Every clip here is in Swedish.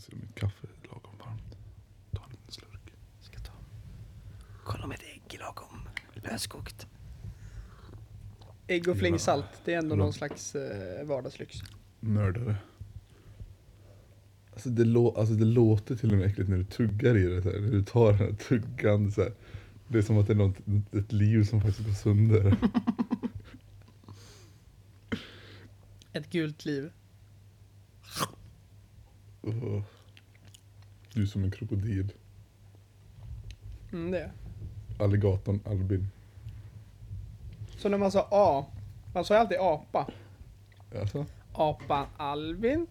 Så är mitt kaffe lagom varmt. Ta en liten slurk. Ska ta. Kolla om ett ägg är lagom löskokt. Ägg och flingsalt, det är ändå någon slags eh, vardagslyx. Mördare. Alltså det, lå- alltså det låter till och med äckligt när du tuggar i det. Så här, när du tar den här tuggan. Så här. Det är som att det är något, ett liv som faktiskt går sönder. Ett gult liv. Du är som en krokodil. Mm, det. Alligatorn Albin. Så när man sa A, man sa ju alltid apa. Alltså. Apan Albin.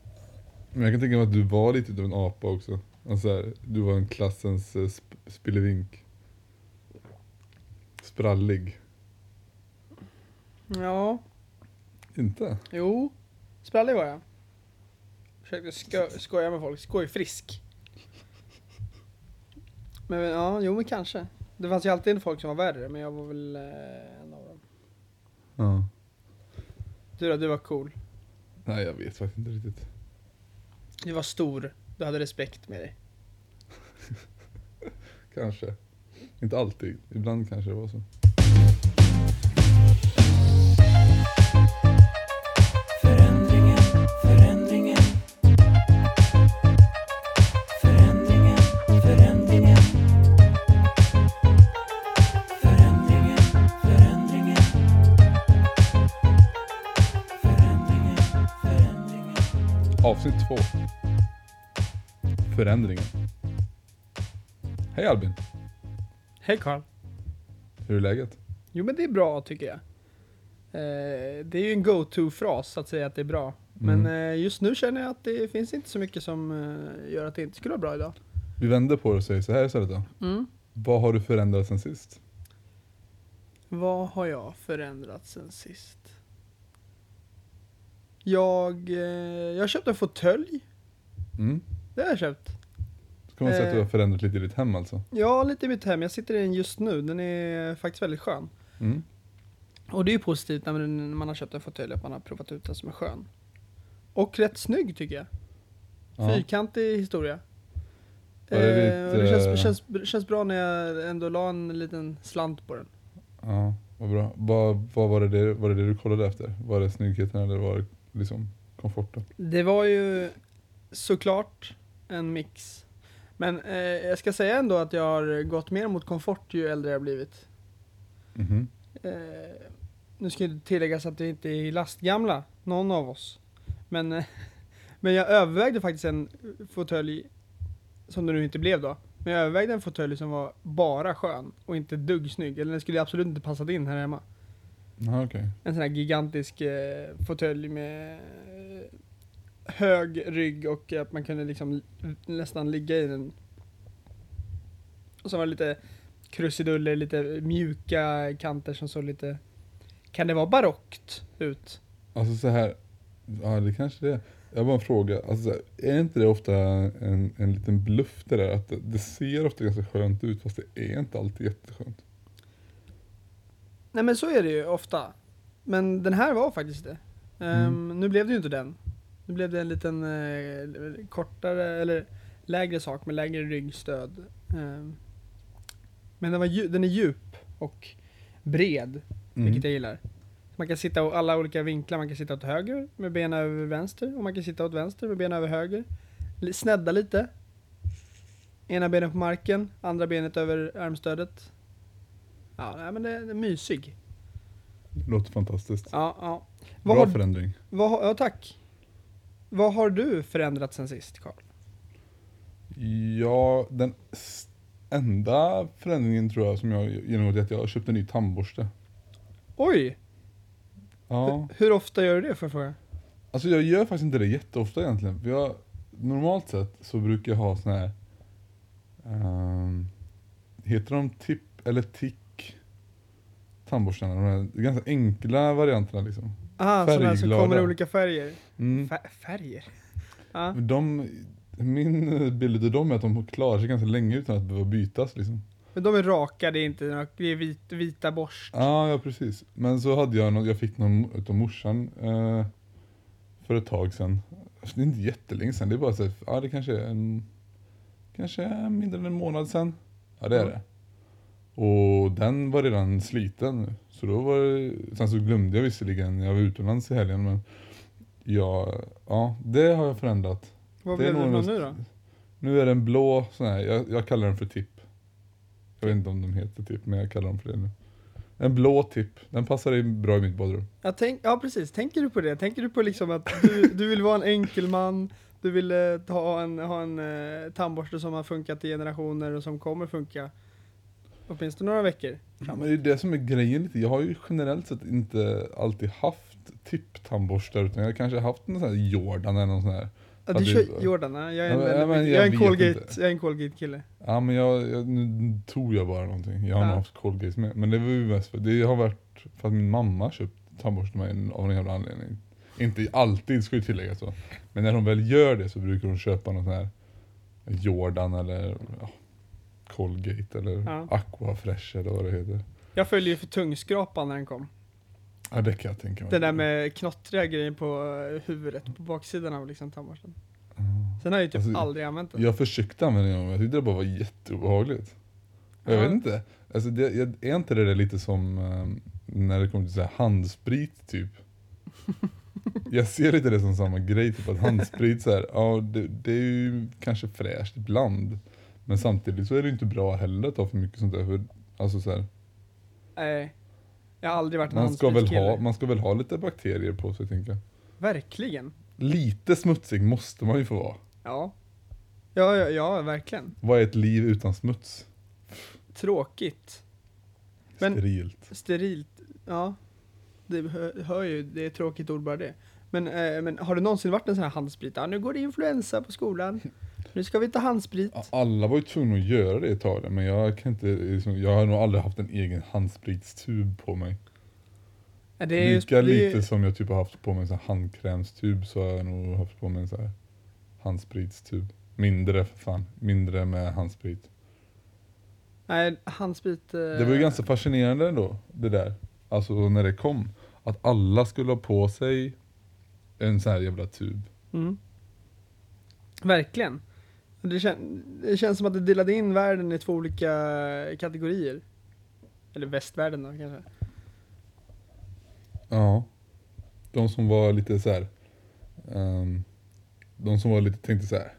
Men jag kan tänka mig att du var lite av en apa också. Alltså så här, du var en klassens uh, sp- spillevink. Sprallig. Ja, Inte? jo. Sprallig var jag. Försökte sko- skoja med folk, skojfrisk. Men ja, jo men kanske. Det fanns ju alltid folk som var värre, men jag var väl eh, en av dem. Ja. Du då, du var cool. Nej jag vet faktiskt inte riktigt. Du var stor, du hade respekt med dig. Kanske. Inte alltid. Ibland kanske det var så. Avsnitt två. Förändringen. Hej Albin. Hej Karl. Hur är läget? Jo men det är bra tycker jag. Eh, det är ju en go-to-fras att säga att det är bra. Men Mm. eh, just nu känner jag att det finns inte så mycket som eh, gör att det inte skulle vara bra idag. Vi vänder på det och säger så här istället då. Vad har du förändrat sen sist? Vad har jag förändrat sen sist? Jag, eh, jag köpte en fåtölj. Mm. Det har jag köpt. Ska man säga att du Eh. har förändrat lite i ditt hem alltså? Ja, lite i mitt hem. Jag sitter i den just nu. Den är faktiskt väldigt skön. Mm. Och det är ju positivt när man, har köpt en fåtölj att man har provat ut den som är skön. Och rätt snygg tycker jag. Ja. Fyrkantig historia. Det Eh, ditt, det eh, känns, känns, känns bra när jag ändå la en liten slant på den. Ja, vad bra. Vad, vad var, det, det, var det det du kollade efter? Var det snyggheten eller var det liksom komforten? Det var ju såklart en mix. Men eh, jag ska säga ändå att jag har gått mer mot komfort ju äldre jag blivit. Mhm. Eh, nu ska det tilläggas att vi inte är lastgamla, någon av oss. Men, eh, men jag övervägde faktiskt en fåtölj, som det nu inte blev då. Men jag övervägde en fåtölj som var bara skön och inte dugg snygg. Eller den skulle absolut inte passat in här hemma. Jaha okej. En sån här gigantisk eh, fåtölj med eh, hög rygg och att man kunde liksom nästan ligga i den. Och så var det lite krusiduller, lite mjuka kanter som såg lite... Kan det vara barockt ut? Alltså så här. Ja det kanske det är. Jag har bara en fråga. Alltså, är inte det ofta en, en liten bluff det där? Att det, det ser ofta ganska skönt ut fast det är inte alltid jätteskönt. Nej men så är det ju ofta. Men den här var faktiskt det. Ehm, Nu blev det ju inte den. Nu blev det en liten eh, kortare, eller lägre sak med lägre ryggstöd. Ehm, men den, var den är djup och bred, Mm. vilket jag gillar. Man kan sitta i alla olika vinklar, man kan sitta åt höger med benen över vänster och man kan sitta åt vänster med benen över höger. Snedda lite. Ena benet på marken, andra benet över armstödet. Ja, men det det är mysig. Låter fantastiskt. Ja, ja. Vad Bra har, förändring. vad ja, tack. Vad har du förändrat sen sist, Karl? Ja, den enda förändringen tror jag som jag genomgått är att jag har köpt en ny tandborste. Oj! Ja. Hur, hur ofta gör du det, får jag fråga? Alltså jag gör faktiskt inte det jätteofta egentligen. För jag, normalt sett så brukar jag ha såna här... ehm, heter de tipp eller tick? Tandborstarna. De här ganska enkla varianterna liksom. Aha, sådana som kommer i olika färger. Mm. Fär, färger? De, min bild av dem är att de klarar sig ganska länge utan att behöva bytas liksom. Men de är raka, det är inte några, det är vit, vita borst. Ja, ja precis. Men så hade jag någon, jag fick någon utav morsan eh, för ett tag sedan. det är inte jättelänge sedan, det är bara så ja det kanske är en, kanske mindre än en månad sedan. Ja det är det. Och den var redan sliten. Så då var det, sen så glömde jag visserligen, jag var utomlands i helgen men ja, ja det har jag förändrat. Vad det blev det en- nu då? Nu är det en blå sån här, jag, jag kallar den för tipp. Jag vet inte om de heter tipp, men jag kallar dem för det nu. En blå tipp, den passar i- bra i mitt badrum. Ja, tänk, ja precis, tänker du på det? Tänker du på liksom att du, du vill vara en enkel man, du vill eh, ha en, ha en eh, tandborste som har funkat i generationer och som kommer funka åtminstone några veckor Ja, framåt. men det är det som är grejen lite. Jag har ju generellt sett inte alltid haft tipptandborstar utan jag har kanske haft en sån här Jordan eller någon sån här. Ja, du kör Jordan, ja. jag är en, Ja, men- jag jag är en Colgate, inte. jag är en Colgate kille. Ja men jag, jag, nu tog jag bara någonting. Jag har Ja. nog haft Colgate med. Men det var ju mest för, det har varit för att min mamma köpt tandborste med en, av en jävla anledning. Inte alltid ska ju tilläggas så. Men när hon väl gör det så brukar hon köpa någon sån här Jordan eller ja, Colgate eller Ja. Aqua Fresh eller vad det heter. Jag följde ju för tungskrapan när den kom. Ja det kan jag tänka mig. Den där med knottriga grejen på eh, huvudet, på baksidan av liksom tandborsten. Sen har jag ju typ Alltså, aldrig använt den. Jag försökte använda den men jag tyckte det bara var jätteobehagligt. Jag Ja. vet inte. Alltså det, jag- är inte det där lite som ehm, när det kommer till så här handsprit typ? Jag ser lite det som samma grej, typ att handsprit så här, ja det, det är ju kanske fräscht ibland. Men samtidigt så är det inte bra heller att ta för mycket sånt där. För, alltså så här, Nej. Jag har aldrig varit en man, ska väl ha, man ska väl ha lite bakterier på sig tänker jag. Verkligen. Lite smutsig måste man ju få vara. Ja. Ja, ja, ja, verkligen. Vad är ett liv utan smuts? Tråkigt. Men- Sterilt. Sterilt, ja. Det hör, hör ju, det är ett tråkigt ord bara det. Men, eh, men har det någonsin varit en sån här handsprit? Ja, nu går det influensa på skolan. Nu ska vi ta handsprit. Alla var ju tvungna att göra det ett tag men jag kan inte, liksom, jag har nog aldrig haft en egen handspritstub på mig. Ja, det är ju- Lika ju- lite som jag typ har haft på mig en sån handkrämstub så har jag nog haft på mig en sån här handspritstub. Mindre för fan, mindre med handsprit. Nej, handsprit... Eh, Det var ju ganska fascinerande ändå, det där. Alltså när det kom. Att alla skulle ha på sig en sån här jävla tub. Mm. Verkligen. Det, kän, det känns som att det delade in världen i två olika kategorier. Eller västvärlden då kanske. Ja. De som var lite så här. ehm, de som var lite, tänkte så här.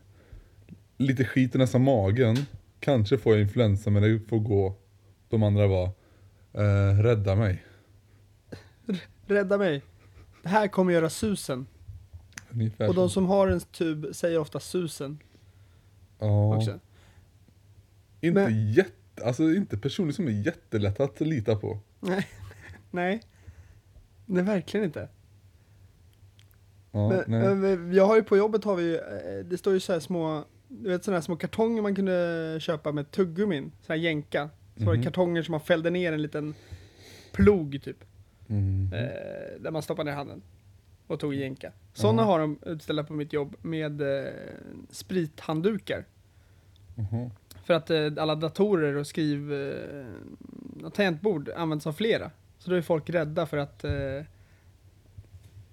Lite skit i nästan magen. Kanske får jag influensa men det får gå. De andra var. eh, rädda mig. Rädda mig. Det här kommer göra susen. Ungefär Och de som har en tub säger ofta susen ja, också. Inte Men- jätte, alltså inte personer som är jättelätta att lita på. Nej. Nej. Nej, verkligen inte. Ja, Men, nej. jag har ju på jobbet har vi ju, eh, det står ju så här små, du vet sådana här små kartonger man kunde köpa med tuggummin, sådana här jänka. Så var det Mhm. kartonger som man fällde ner en liten plog typ, Mm. eh, där man stoppade ner handen och tog jänka. Sådana har de utställda på mitt jobb med eh, sprithanddukar. Jaha. För att eh, alla datorer och skriv eh, och tangentbord används av flera. Så då är folk rädda för att eh,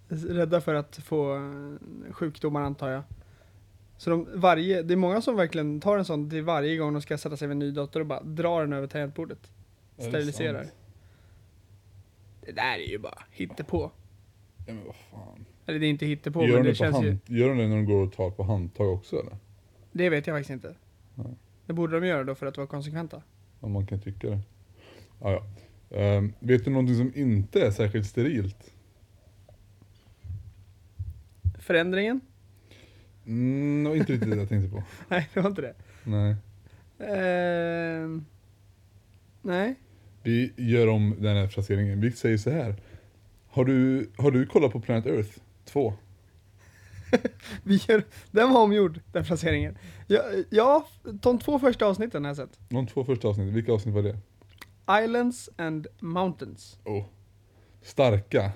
rädda för att få eh, sjukdomar antar jag. Så de, varje, det är många som verkligen tar en sån till varje gång de ska sätta sig vid en ny dator och bara drar den över tangentbordet. Det Steriliserar. sant? Det där är ju bara hittepå. Ja, men vad fan. Eller det är inte hittepå Gör men de det känns ju, hand, gör de det när de går och tar på handtag också eller? det vet jag faktiskt inte. Nej. Det borde de göra då för att vara konsekventa. Om man kan tycka det. Ja, ja. Ehm, vet du någonting som inte är särskilt sterilt? Förändringen? Mm, det var inte riktigt det jag tänkte på. Nej, det var inte det. Nej. Ehm, nej. Vi gör om den här fraseringen. Vi säger så här. Har du, har du kollat på Planet Earth 2? Vi gör, den var omgjord, den placeringen. Ja, ja, de två första avsnitten har jag sett. De två första avsnitten, vilka avsnitt var det? Islands and Mountains. Oh. Starka.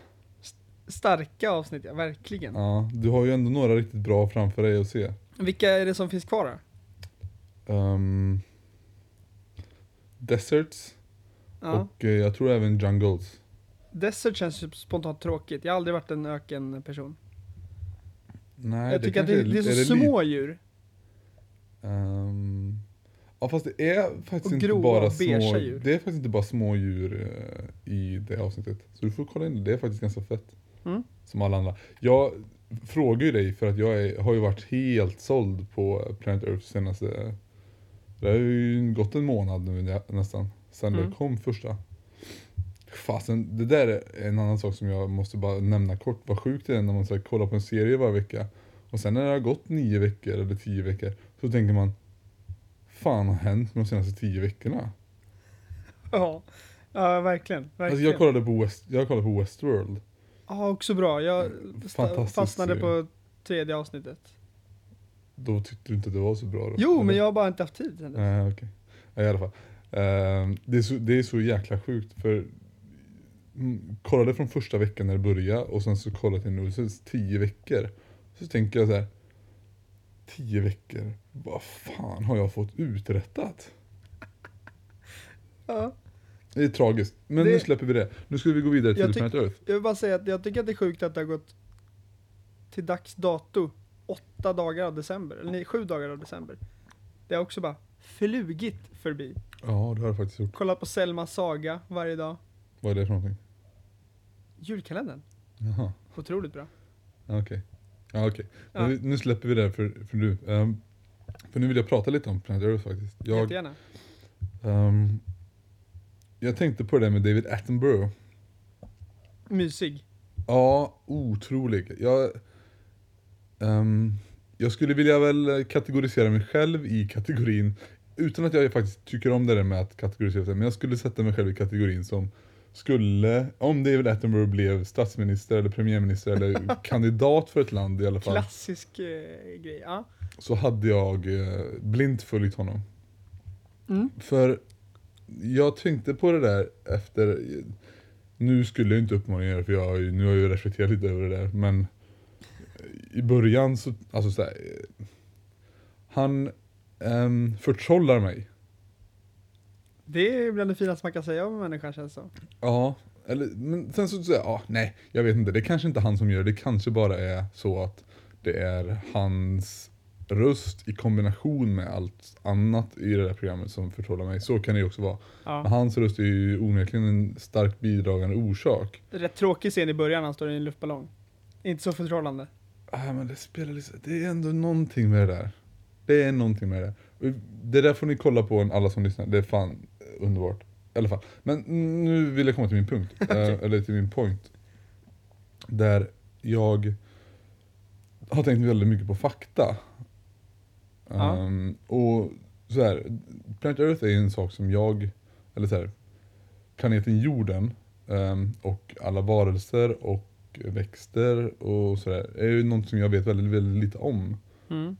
Starka avsnitt, ja, verkligen. Ja, du har ju ändå några riktigt bra framför dig att se. Vilka är det som finns kvar då? Ehm, deserts Ja. och eh, jag tror även jungles. Desert känns ju spontant tråkigt. Jag har aldrig varit en ökenperson. Nej, jag tycker att det, det är så li- små djur. Ehm, ja fast det är faktiskt inte bara små djur. Det är faktiskt inte bara små djur eh, i det avsnittet. Så du får kolla in det, det är faktiskt ganska fett. Mm. Som alla andra. Jag frågar ju dig för att jag är, har ju varit helt såld på Planet Earth senaste... Det har ju gått en månad nu nä- nästan. Sen Mm. det kom första. Fasen, det där är en annan sak som jag måste bara nämna kort. Vad sjukt det är när man så här, kollar på en serie varje vecka. Och sen när det har gått nio veckor eller tio veckor. Så tänker man. Fan har hänt med de senaste tio veckorna? Ja, ja verkligen. verkligen. Alltså jag kollade på, West, jag kollade på Westworld. Ja, också bra. Jag fastnade serie. på tredje avsnittet. Då tyckte du inte att det var så bra då? Jo, eller? men jag har bara inte haft tid. Nej okej. Ja, I alla fall. Ehm, det, är så, det är så jäkla sjukt för kollade från första veckan när det började och sen så kollade jag nu, så är det tio veckor. Så tänker jag så här. Tio veckor, vad fan har jag fått uträttat? Ja. Det är tragiskt, men Det- nu släpper vi det. Nu ska vi gå vidare till Planet Earth. Jag vill bara säga att jag tycker att det är sjukt att det har gått till dags dato åtta dagar av december, eller nej, sju dagar av december. Det har också bara flugit förbi. Ja, det har jag faktiskt gjort. Kollat på Selmas saga varje dag. Vad är det för någonting? Julkalendern, Jaha, otroligt bra. ja, okej. Ja, okej. Men Ja. vi, nu släpper vi det för, för nu. Ehm, för nu vill jag prata lite om Planet Earth faktiskt. Jag, Jättegärna. Ehm, jag tänkte på det där med David Attenborough. Mysig. Ja, otrolig. Jag, ehm, jag skulle vilja väl kategorisera mig själv i kategorin, utan att jag faktiskt tycker om det där med att kategorisera sig, men jag skulle sätta mig själv i kategorin som skulle, om David Attenborough blev statsminister eller premiärminister eller kandidat för ett land i alla fall, Klassisk eh, grej. Ja. så hade jag eh, blint följt honom. Mm. För jag tänkte på det där efter, nu skulle jag inte uppmana er för jag har ju, nu har jag ju reflekterat lite över det där men i början så, alltså så här, eh, han um, förtrollar mig. Det är bland det finaste man kan säga om en människa känns som. Ja, eller, men sen så säger jag, ja, nej, jag vet inte, det är kanske inte han som gör det, det kanske bara är så att det är hans röst i kombination med allt annat i det där programmet som förtrollar mig. Så kan det ju också vara. Men Ja. hans röst är ju onekligen en starkt bidragande orsak. Rätt tråkig scen i början, han står i en luftballong. Inte så förtrollande. Ah, men det spelar liksom, det är ändå någonting med det där. Det är någonting med det. Det där får ni kolla på, alla som lyssnar. Det är fan underbart. I alla fall. Men nu vill jag komma till min punkt. eh, eller till min point. Där jag har tänkt väldigt mycket på fakta. Ja. Ehm, och så här, Planet Earth är en sak som jag, eller så här, planeten jorden ehm, och alla varelser och växter och sådär är ju något som jag vet väldigt, väldigt lite om Mm.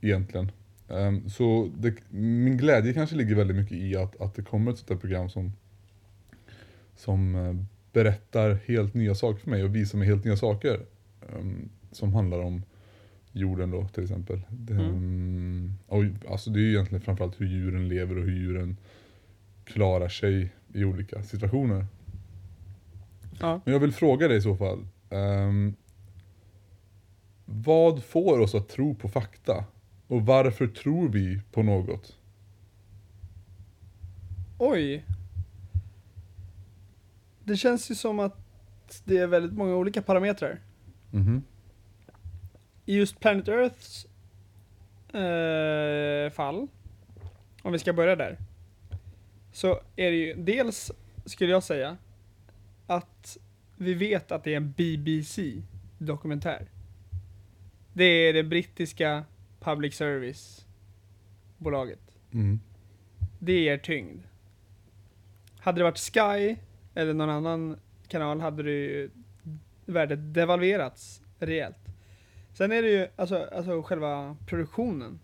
egentligen. Ehm, så det, min glädje kanske ligger väldigt mycket i att, att det kommer ett sånt här program som, som eh, berättar helt nya saker för mig och visar mig helt nya saker. ehm, som handlar om jorden då till exempel. Det, Mm. ehm, och, alltså det är ju egentligen framförallt hur djuren lever och hur djuren klarar sig i olika situationer. Ja. Men jag vill fråga dig i så fall. vad får oss att tro på fakta? Och varför tror vi på något? Oj. Det känns ju som att det är väldigt många olika parametrar. Mhm. I just Planet Earths eh, fall, om vi ska börja där, så är det ju dels, skulle jag säga, att vi vet att det är en BBC-dokumentär. Det är det brittiska public service-bolaget. Mm. Det ger tyngd. Hade det varit Sky eller någon annan kanal hade det ju värdet devalverats rejält. Sen är det ju alltså, alltså själva produktionen.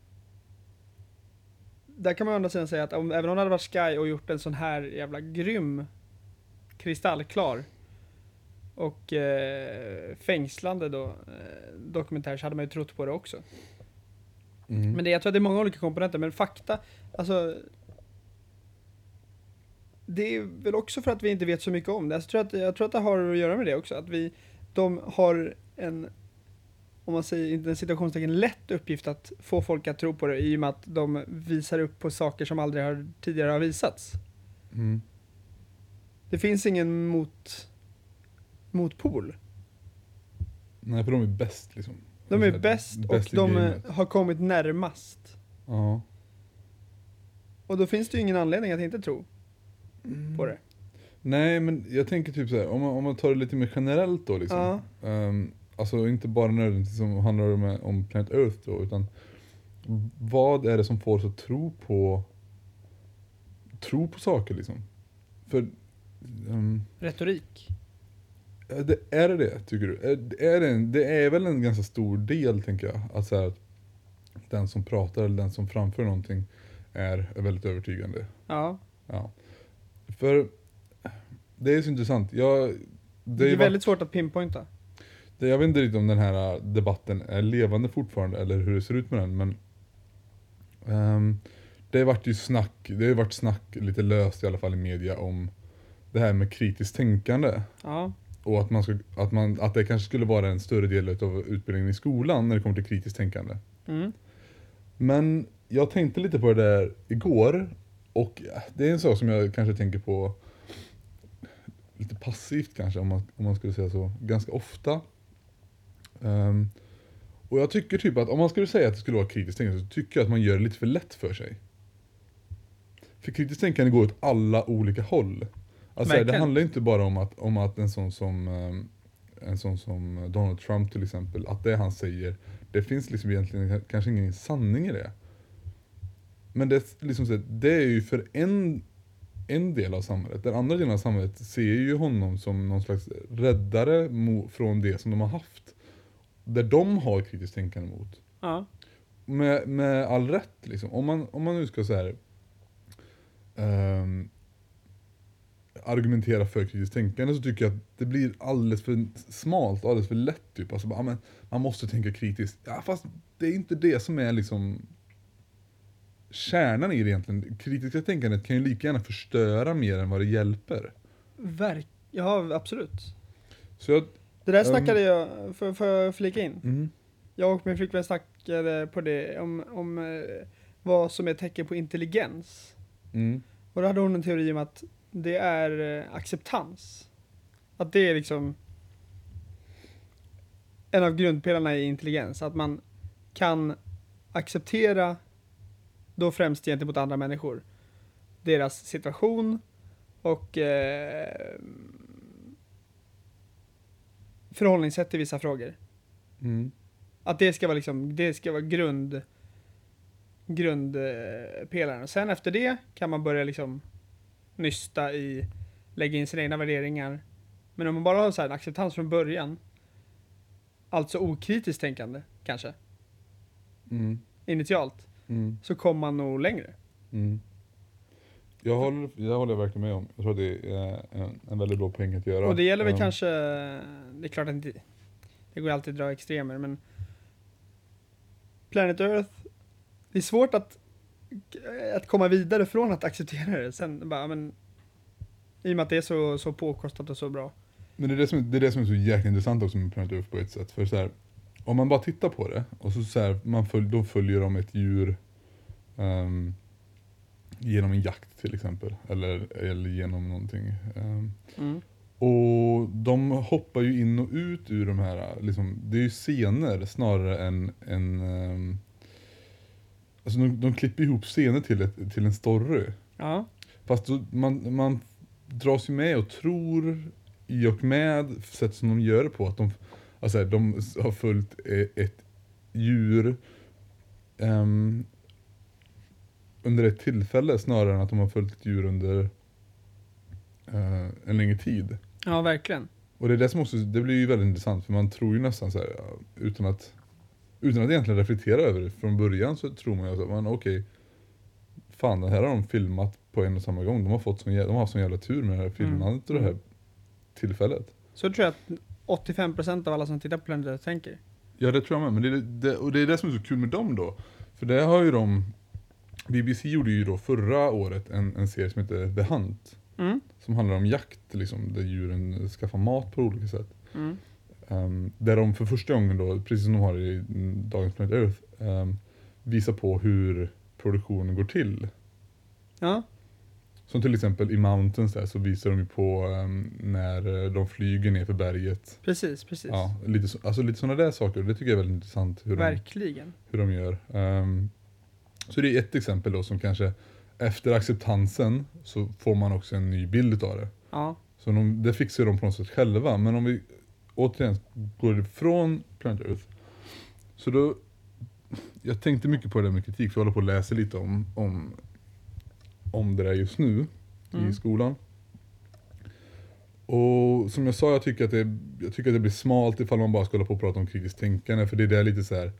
Där kan man å andra sidan säga att om, även om det hade varit Sky och gjort en sån här jävla grym kristallklar och eh, fängslande då, eh, dokumentär så hade man ju trott på det också. Mm. Men det, jag tror att det är många olika komponenter, men fakta, alltså det är väl också för att vi inte vet så mycket om det. Alltså, jag, tror att, jag tror att det har att göra med det också. Att vi, de har en om man säger inte en situationstecken lätt uppgift att få folk att tro på det i och med att de visar upp på saker som aldrig har, tidigare har visats. Mm. Det finns ingen mot, motpol. Nej, för de är bäst liksom. De är bäst och bäst de gamet. har kommit närmast. Ja. Och då finns det ju ingen anledning att inte tro på det. Nej, men jag tänker typ så här, om man, om man tar det lite mer generellt då liksom. Ja. Ehm, alltså inte bara nödvändigtvis som handlar om, om Planet Earth då, utan vad är det som får oss att tro på tro på saker liksom? För ehm, Retorik. Är det, är det det, tycker du? Är, är det, en, det är väl en ganska stor del, tänker jag. Att så här, den som pratar eller den som framför någonting är, är väldigt övertygande. Ja. Ja. För det är så intressant. Jag, Det är ju väldigt svårt att pinpointa. det, jag vet inte riktigt om den här äh, debatten är levande fortfarande eller hur det ser ut med den men ehm, Det har varit ju snack, det har varit snack lite löst i alla fall i media om det här med kritiskt tänkande Ja. Och att, man ska, att, man, att det kanske skulle vara en större del av utbildningen i skolan när det kommer till kritiskt tänkande. Mm. Men jag tänkte lite på det där igår och det är en sak som jag kanske tänker på lite passivt kanske om man, om man skulle säga så, ganska ofta. Ehm, och jag tycker typ att om man skulle säga att det skulle vara kritiskt tänkande så tycker jag att man gör det lite för lätt för sig. För kritiskt tänkande går åt alla olika håll. Alltså det handlar inte bara om att, om att en sån som ehm, en sån som Donald Trump till exempel, att det han säger, det finns liksom egentligen kanske ingen sanning i det. Men det, liksom det är ju för en, en del av samhället. Den andra delen av samhället ser ju honom som någon slags räddare från det som de har haft. Där de har kritiskt tänkande mot. Ja. Med, med all rätt liksom. Om man, om man nu ska så här, ehm, argumentera för kritiskt tänkande så tycker jag att det blir alldeles för smalt alldeles för lätt. Typ. Alltså, bara, "Ah, men, man måste tänka kritiskt. Ja, fast det är inte det som är liksom kärnan i det egentligen. Kritiska tänkandet kan ju lika gärna förstöra mer än vad det hjälper. Verk... Ja, absolut. Så jag... Det där Um. snackade jag, för, för att flika in. Mm, Jag och min flickvän snackade på det om, om eh, vad som är tecken på intelligens. mm, Och då hade hon en teori om att det är eh, acceptans. Att det är liksom en av grundpelarna i intelligens. Att man kan acceptera, då främst gentemot andra människor, deras situation och eh, förhållningssätt till vissa frågor. mm, Att det ska vara liksom, det ska vara grund grundpelaren. Sen efter det kan man börja liksom nysta i, lägga in sina egna värderingar. Men om man bara har så här en acceptans från början, alltså okritiskt tänkande kanske, mm, initialt, mm. så kommer man nog längre. Mm. Jag håller, jag håller verkligen med om. Jag tror att det är en, en väldigt bra poäng att göra. Och det gäller väl Um, kanske, det är klart att inte, det går alltid att dra extremer, men Planet Earth, det är svårt att, att komma vidare från att acceptera det. Sen bara, men, i och med att det är så, så påkostat och så bra. Men det är det, som, det är det som är så jäkla intressant också med Planet Earth på ett sätt. För så här, om man bara tittar på det och så, så här, man följ, då följer de ett djur ehm, genom en jakt till exempel. Eller, eller genom någonting. ehm. Mm. och de hoppar ju in och ut ur de här, liksom, det är ju scener snarare än, än ehm, Alltså de, de klipper ihop scener till, ett, till en story. Ja, Fast då, man, man dras ju med och tror i och med sätt som de gör det på att de, alltså, de har följt eh, ett djur ehm, under ett tillfälle snarare än att de har följt ett djur under eh, en längre tid. ja verkligen. Och det är det som också, det blir ju väldigt intressant för man tror ju nästan så här, utan att utan att egentligen reflektera över det från början så tror man ju att man okej Fan det här har de filmat på en och samma gång. De har, fått sån, de har haft sån jävla tur med det här filmandet och det här tillfället. Så tror jag att 85% av alla som tittar på Earth tänker. Ja det tror jag med, men det, det, och det är det som är så kul med dem då. För det har ju de BBC gjorde ju då förra året en, en serie som heter The Hunt. Mm. Som handlar om jakt liksom, där djuren skaffar mat på olika sätt. Mm. Ehm, där de för första gången då, precis som de har i mm, dagens Planet Earth, um, visar på hur produktionen går till. Ja, Som till exempel i Mountains där så visar de ju på ehm, när eh, de flyger ner för berget. precis, precis. Ja, lite, så- alltså lite sådana där saker. Det tycker jag är väldigt intressant hur de, Verkligen. hur de gör. Ehm, så det är ett exempel då som kanske efter acceptansen så får man också en ny bild av det. Ja, Så de, det fixar de på något sätt själva. Men om vi återigen går ifrån Planet Earth. Så då, jag tänkte mycket på det där med kritik, för jag håller på att läsa lite om, om, om det där just nu Mm. i skolan. Och som jag sa, jag tycker, att det, jag tycker att det blir smalt ifall man bara ska hålla på och prata om kritiskt tänkande, för det är där lite så här.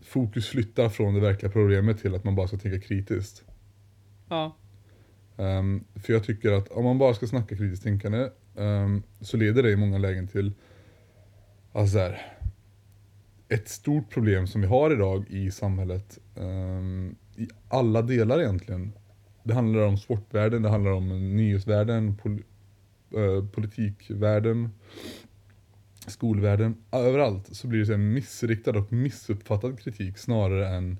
Fokus flyttar från det verkliga problemet till att man bara ska tänka kritiskt. ja, Ehm, för jag tycker att om man bara ska snacka kritiskt tänkande um, så leder det i många lägen till alltså här, ett stort problem som vi har idag i samhället um, i alla delar egentligen. Det handlar om sportvärlden, det handlar om nyhetsvärlden, pol- uh, politikvärlden, skolvärlden. Överallt så blir det så här missriktad och missuppfattad kritik snarare än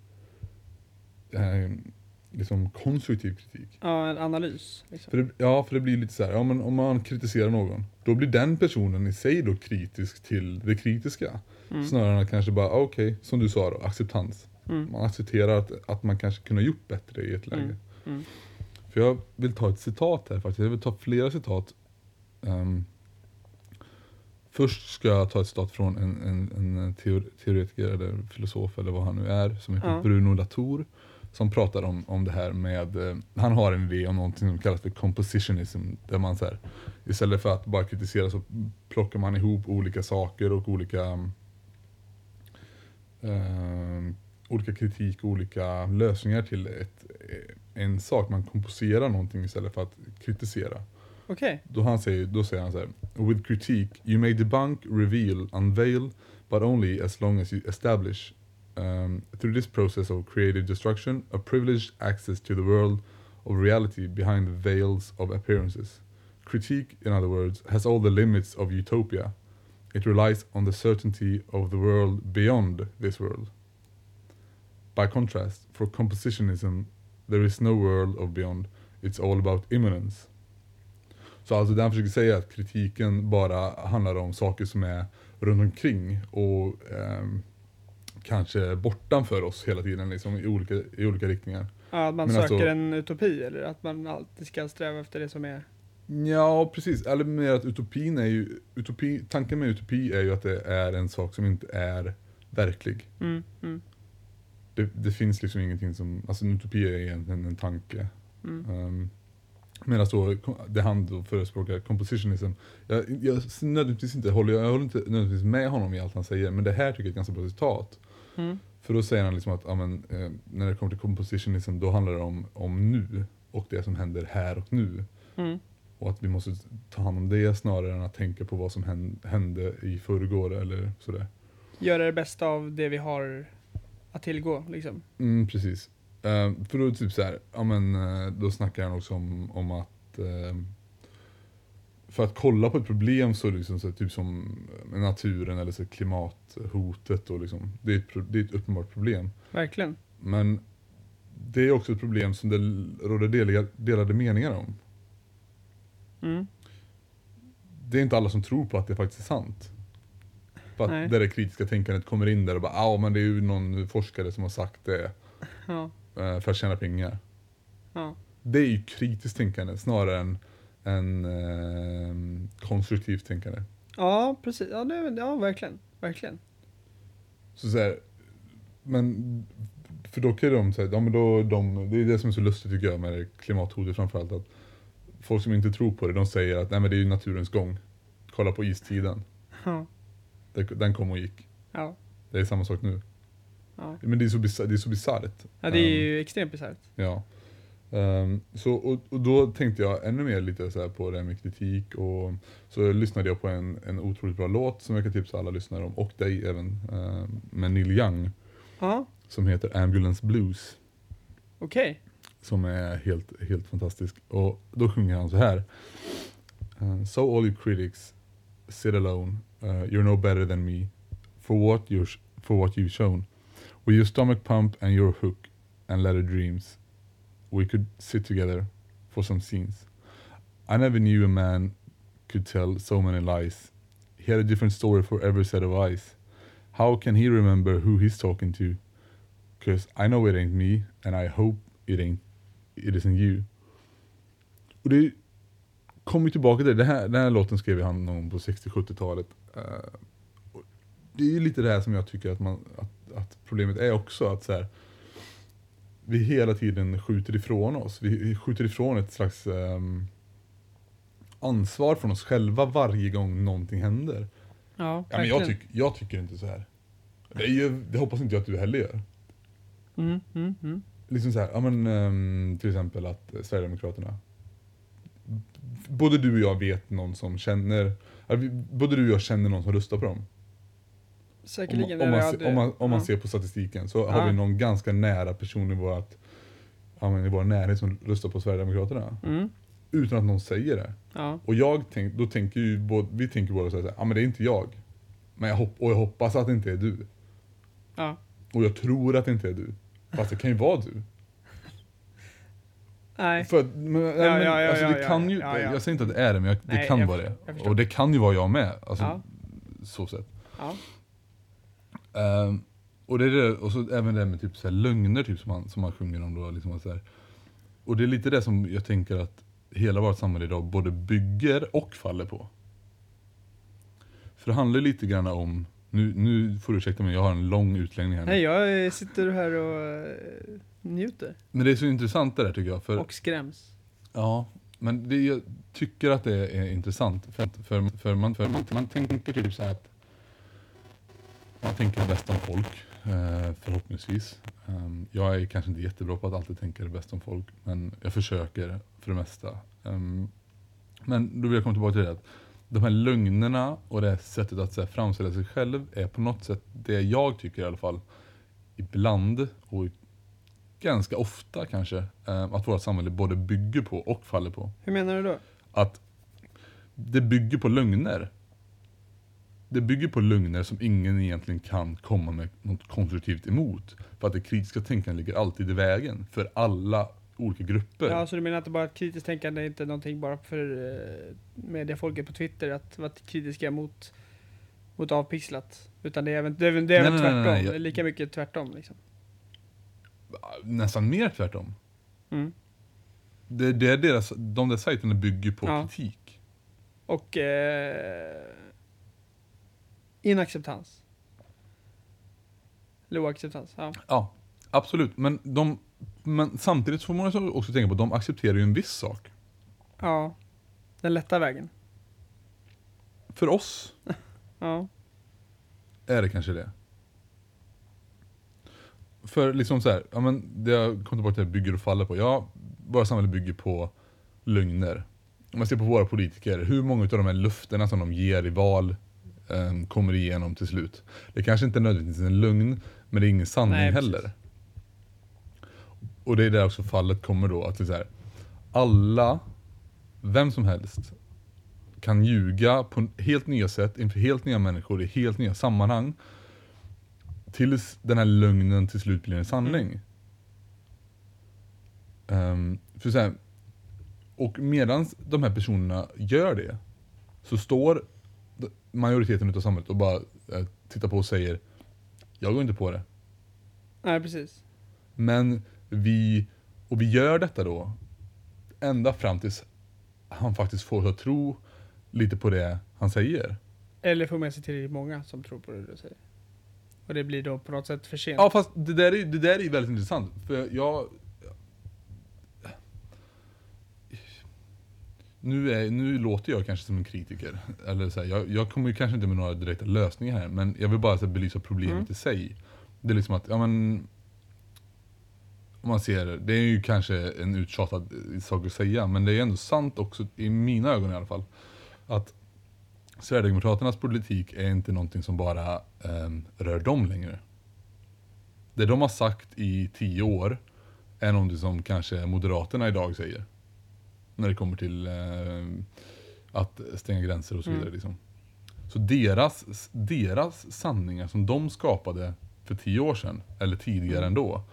um, liksom konstruktiv kritik. ja, en analys. Liksom. För det, ja, för det blir lite så här, ja, men om man kritiserar någon, då blir den personen i sig då kritisk till det kritiska. Mm. Snarare än att kanske bara, ah, okej, som du sa då, acceptans. Mm. Man accepterar att, att man kanske kunde ha gjort bättre i ett läge. Mm. Mm. För jag vill ta ett citat här faktiskt, jag vill ta flera citat. Ehm, först ska jag ta ett citat från en, en, en teor, teoretiker eller filosof eller vad han nu är, som heter Ja. Bruno Latour. Som pratar om, om det här med, eh, han har en idé om någonting som kallas för compositionism. Där man så här, istället för att bara kritisera så plockar man ihop olika saker och olika ehm, olika kritik och olika lösningar till ett, en sak. Man komposerar någonting istället för att kritisera. Okej. Då, han säger, då säger han så här. With critique you may debunk, reveal, unveil but only as long as you establish um, through this process of creative destruction a privileged access to the world of reality behind the veils of appearances. Critique, in other words, has all the limits of utopia. It relies on the certainty of the world beyond this world. By contrast, for compositionism, there is no world of beyond. It's all about immanence. Så alltså det han försöker säga att kritiken bara handlar om saker som är runt omkring och ehm, kanske bortanför oss hela tiden liksom, i, olika, i olika riktningar. Ja, att man Men söker alltså- en utopi eller att man alltid ska sträva efter det som är... Ja, precis. Eller mer att utopin är ju, utopi, tanken med utopi är ju att det är en sak som inte är verklig. Mm, mm, Det, det finns liksom ingenting som, alltså en utopi är egentligen en tanke. mm. Um, Medan då det han då förespråkar, compositionism. Jag, jag nödvändigtvis inte håller, jag håller inte nödvändigtvis med honom i allt han säger, men det här tycker jag är ett ganska bra citat. Mm. För då säger han liksom att ja, men, eh, när det kommer till compositionism, då handlar det om, om nu och det som händer här och nu. Mm. Och att vi måste ta hand om det snarare än att tänka på vad som hän- hände i förrgår eller sådär. Göra det bästa av det vi har att tillgå liksom. Mm, precis. Eh, för då typ så här, ja men eh, då snackar han också om, om att eh, för att kolla på ett problem så liksom så typ som med naturen eller så klimathotet och liksom, det är, ett, det är ett uppenbart problem. Verkligen. Men det är också ett problem som det råder deliga, delade meningar om. Mm. Det är inte alla som tror på att det faktiskt är sant. För Nej. att det där kritiska tänkandet kommer in där och bara ja men det är ju någon forskare som har sagt det Ja. eh, för att tjäna pengar. Ja. Det är ju kritiskt tänkande snarare än, än eh, konstruktivt tänkande. ja, precis. Ja, det, ja, verkligen. Verkligen. Så, så här, men för då kan de säga, ja men då, de, det är det som är så lustigt tycker jag med klimathotet framförallt. Att folk som inte tror på det, de säger att nej men det är ju naturens gång. Kolla på istiden. Ja. Den kom och gick. Ja. Det är samma sak nu. Ja. Men det är så. Det är så bisarrt. ja, det är ju extremt bisarrt. Ja. Ehm, så, och, och då tänkte jag ännu mer lite så här på det här med kritik och så lyssnade jag på en, en otroligt bra låt som jag kan tipsa alla lyssnare om och dig även ehm, med Neil Young Ja, som heter Ambulance Blues okej. som är helt, helt fantastisk. Och då sjunger han så här. Eh, so all you critics sit alone. Uh, you're no better than me for what you're for what you've shown. With your stomach pump and your hook and letter dreams, we could sit together for some scenes. I never knew a man could tell so many lies. He had a different story for every set of eyes. How can he remember who he's talking to? Cause I know it ain't me, and I hope it ain't it isn't you. Och det kommer ju tillbaka till det. Här, den här låten skrev han någon på 60-70-talet. Uh, eh, det är ju lite det här som jag tycker att, man, att, att problemet är också. Att så här, vi hela tiden skjuter ifrån oss. Vi skjuter ifrån ett slags ehm, ansvar från oss själva varje gång någonting händer. Ja, Ja, men jag, tyck, jag tycker inte så här. Det, ju, det hoppas inte jag att du heller gör. Mm, mm, mm. Liksom så här, ja men ehm, till exempel att eh, Sverigedemokraterna. Både du och jag vet någon som känner, både du och jag känner någon som röstar på dem. Om, Säkerligen. om, eller man, hade- om, man, om man ja. ser på statistiken så Ja. har vi någon ganska nära person i vårt, i vår närhet som röstar på Sverigedemokraterna. Mm, Utan att någon säger det. ja. Och jag tänk, då tänker ju både, vi tänker båda så här, ja men det är inte jag. Men jag hopp, och jag hoppas att det inte är du. Ja. Och jag tror att det inte är du. Fast det kan ju vara du. Nej. För, att- men, ja, ja, men, ja, alltså, ja, det ja, kan ju, ja, ja. jag säger inte att det är det, men jag, det Nej, kan jag vara det. Och det kan ju vara jag med. Alltså, Ja. så sett. Ehm, och det är det, och så även det med typ så här lögner typ, som, man, som man sjunger om då. Liksom, så här. Och det är lite det som jag tänker att hela vårt samhälle idag både bygger och faller på. För det handlar lite grann om, nu, nu får du ursäkta mig, jag har en lång utläggning här. nu. Nej, jag eh, sitter här och eh, njuter. Men det är så intressant det där tycker jag. För, Och skräms. Ja, men det, jag tycker att det är intressant. För, för, för, man, för man, man tänker typ så här att man tänker det bästa om folk, eh, förhoppningsvis. Ehm, jag är kanske inte jättebra på att alltid tänka det bästa om folk, men jag försöker för det mesta. Ehm, men då vill jag komma tillbaka till det att de här lögnerna och det här sättet att så här, framställa sig själv är på något sätt det jag tycker i alla fall, ibland och ganska ofta kanske, eh, att vårt samhälle både bygger på och faller på. Hur menar du då? Att det bygger på lögner. Det bygger på lögner som ingen egentligen kan komma med något konstruktivt emot. För att det kritiska tänkandet ligger alltid i vägen för alla olika grupper. Ja, så du menar att det bara kritiskt tänkande är inte någonting bara för eh, mediafolket på Twitter att vara kritiska mot, mot avpixlat? Utan det är även, det är, det är Nej, nej, tvärtom? nej, jag- lika mycket tvärtom liksom? Nästan mer tvärtom. Mm. Det, det är deras, de där sajterna bygger på Ja. kritik. Och eh, inacceptans. Eller oacceptans, ja. Ja, absolut. Men, de, men samtidigt får man också- tänka på att de accepterar ju en viss sak. Ja. Den lätta vägen. För oss Ja. är det kanske det. För liksom så här, ja men det jag kommer tillbaka till bygger och faller på. Ja, våra samhälle bygger på lögner. Om man ser på våra politiker, hur många av de här löftena som de ger i val eh, kommer igenom till slut? Det kanske inte är nödvändigtvis en lögn, men det är ingen sanning Nej, heller. Och det är där också fallet kommer då, att det är så här, alla, vem som helst, kan ljuga på helt nya sätt inför helt nya människor i helt nya sammanhang. Tills den här lögnen till slut blir en sanning. Ehm, för så här, och medan de här personerna gör det så står majoriteten utav samhället och bara eh, tittar på och säger Jag går inte på det. Nej, precis. Men vi, och vi gör detta då ända fram tills han faktiskt får oss att tro lite på det han säger. Eller får med sig tillräckligt många som tror på det du säger. Och det blir då på något sätt för sent. Ja fast det där är, det där är väldigt intressant. För jag... Nu, är, nu låter jag kanske som en kritiker. Eller så här, jag, jag kommer ju kanske inte med några direkta lösningar här. Men jag vill bara så här, belysa problemet Mm. i sig. Det är liksom att, ja men... Om man ser det, det är ju kanske en uttjatad eh, sak att säga. Men det är ändå sant också, i mina ögon i alla fall. Att Sverigedemokraternas politik är inte någonting som bara ehm, rör dem längre. Det de har sagt i tio år är någonting som kanske Moderaterna idag säger. När det kommer till eh, att stänga gränser och så vidare. Mm. Liksom. Så deras, deras sanningar som de skapade för tio år sedan, eller tidigare ändå,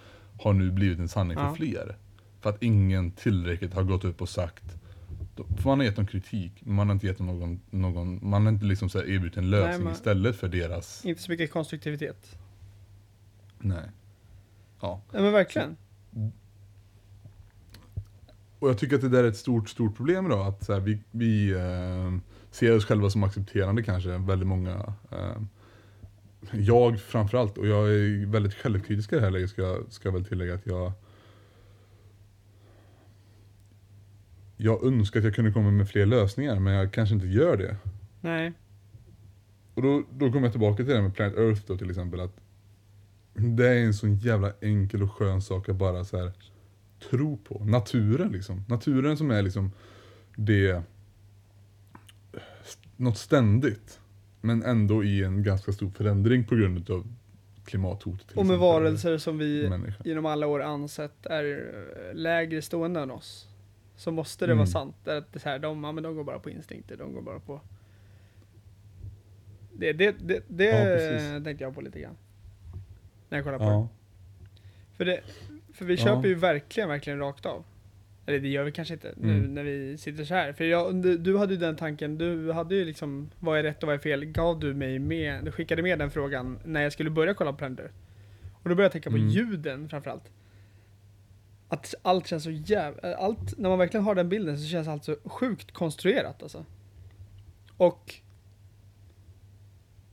har nu blivit en sanning Ja. för fler. För att ingen tillräckligt har gått upp och sagt för man har gett dem kritik, men man har inte gett dem någon, någon man har inte liksom så erbjudit en lösning man- istället för deras, Inte så mycket konstruktivitet. nej. Ja. Ja men verkligen. Och jag tycker att det där är ett stort, stort problem idag. Att så här, vi, vi eh, ser oss själva som accepterande kanske, väldigt många. Eh, jag framförallt, och jag är väldigt självkritisk i det här läget, ska, ska jag väl tillägga att jag Jag önskar att jag kunde komma med fler lösningar, men jag kanske inte gör det. Nej. Och då, då kommer jag tillbaka till det här med Planet Earth då till exempel. Att det är en sån jävla enkel och skön sak att bara så här tro på. Naturen liksom. Naturen som är liksom det något ständigt. Men ändå i en ganska stor förändring på grund av klimathotet. Och med varelser som vi människa. genom alla år ansett är eh, lägre stående än oss. Så måste det Mm. vara sant. Att det här, de, ja, men de går bara på instinkter, de går bara på... Det, det, det, det Ja, tänkte jag på lite grann. När jag kollade på det. Ja. För, det, för vi Ja. köper ju verkligen, verkligen rakt av. Eller det gör vi kanske inte nu Mm. när vi sitter så här. För jag, du, du hade ju den tanken, du hade ju liksom, vad är rätt och vad är fel? Gav du mig med, du skickade med den frågan när jag skulle börja kolla på Earth. Och då började jag tänka på Mm. ljuden framförallt. Att allt känns så jävla, allt, när man verkligen har den bilden så känns allt så sjukt konstruerat alltså. Och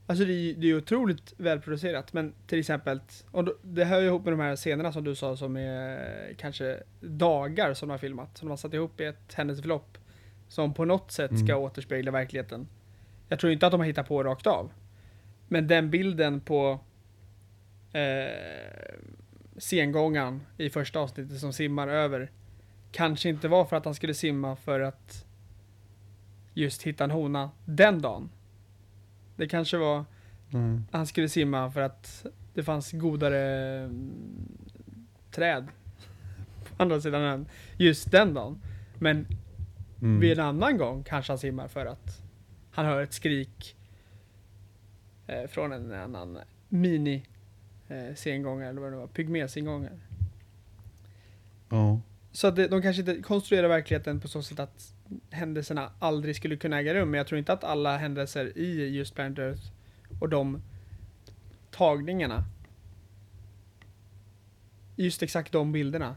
Alltså det är det är otroligt välproducerat, men till exempel, och det hör ju ihop med de här scenerna som du sa som är kanske dagar som de har filmat, som de har satt ihop i ett händelseförlopp. Som på något sätt ska Mm. återspegla verkligheten. Jag tror inte att de har hittat på rakt av. Men den bilden på eh, sengångaren i första avsnittet som simmar över kanske inte var för att han skulle simma för att just hitta en hona den dagen. Det kanske var Mm. han skulle simma för att det fanns godare mm, träd på andra sidan ön just den dagen. Men Mm. vid en annan gång kanske han simmar för att han hör ett skrik eh, från en annan mini eh, sengångare eller vad det var, pygmésengångare. Ja. Så att det, de kanske inte konstruerar verkligheten på så sätt att händelserna aldrig skulle kunna äga rum. Men jag tror inte att alla händelser i just Planet Earth och de tagningarna, just exakt de bilderna,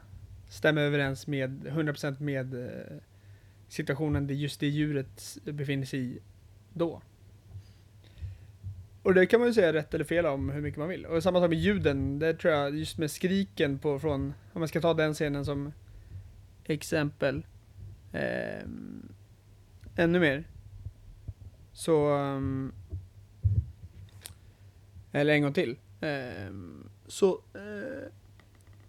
stämmer överens med 100% med eh, situationen där just det djuret befinner sig i då. Och det kan man ju säga rätt eller fel om hur mycket man vill. Och samma sak med ljuden, det tror jag, just med skriken på från, om man ska ta den scenen som exempel eh, ännu mer. Så... Um, eller en gång till. Eh, så eh,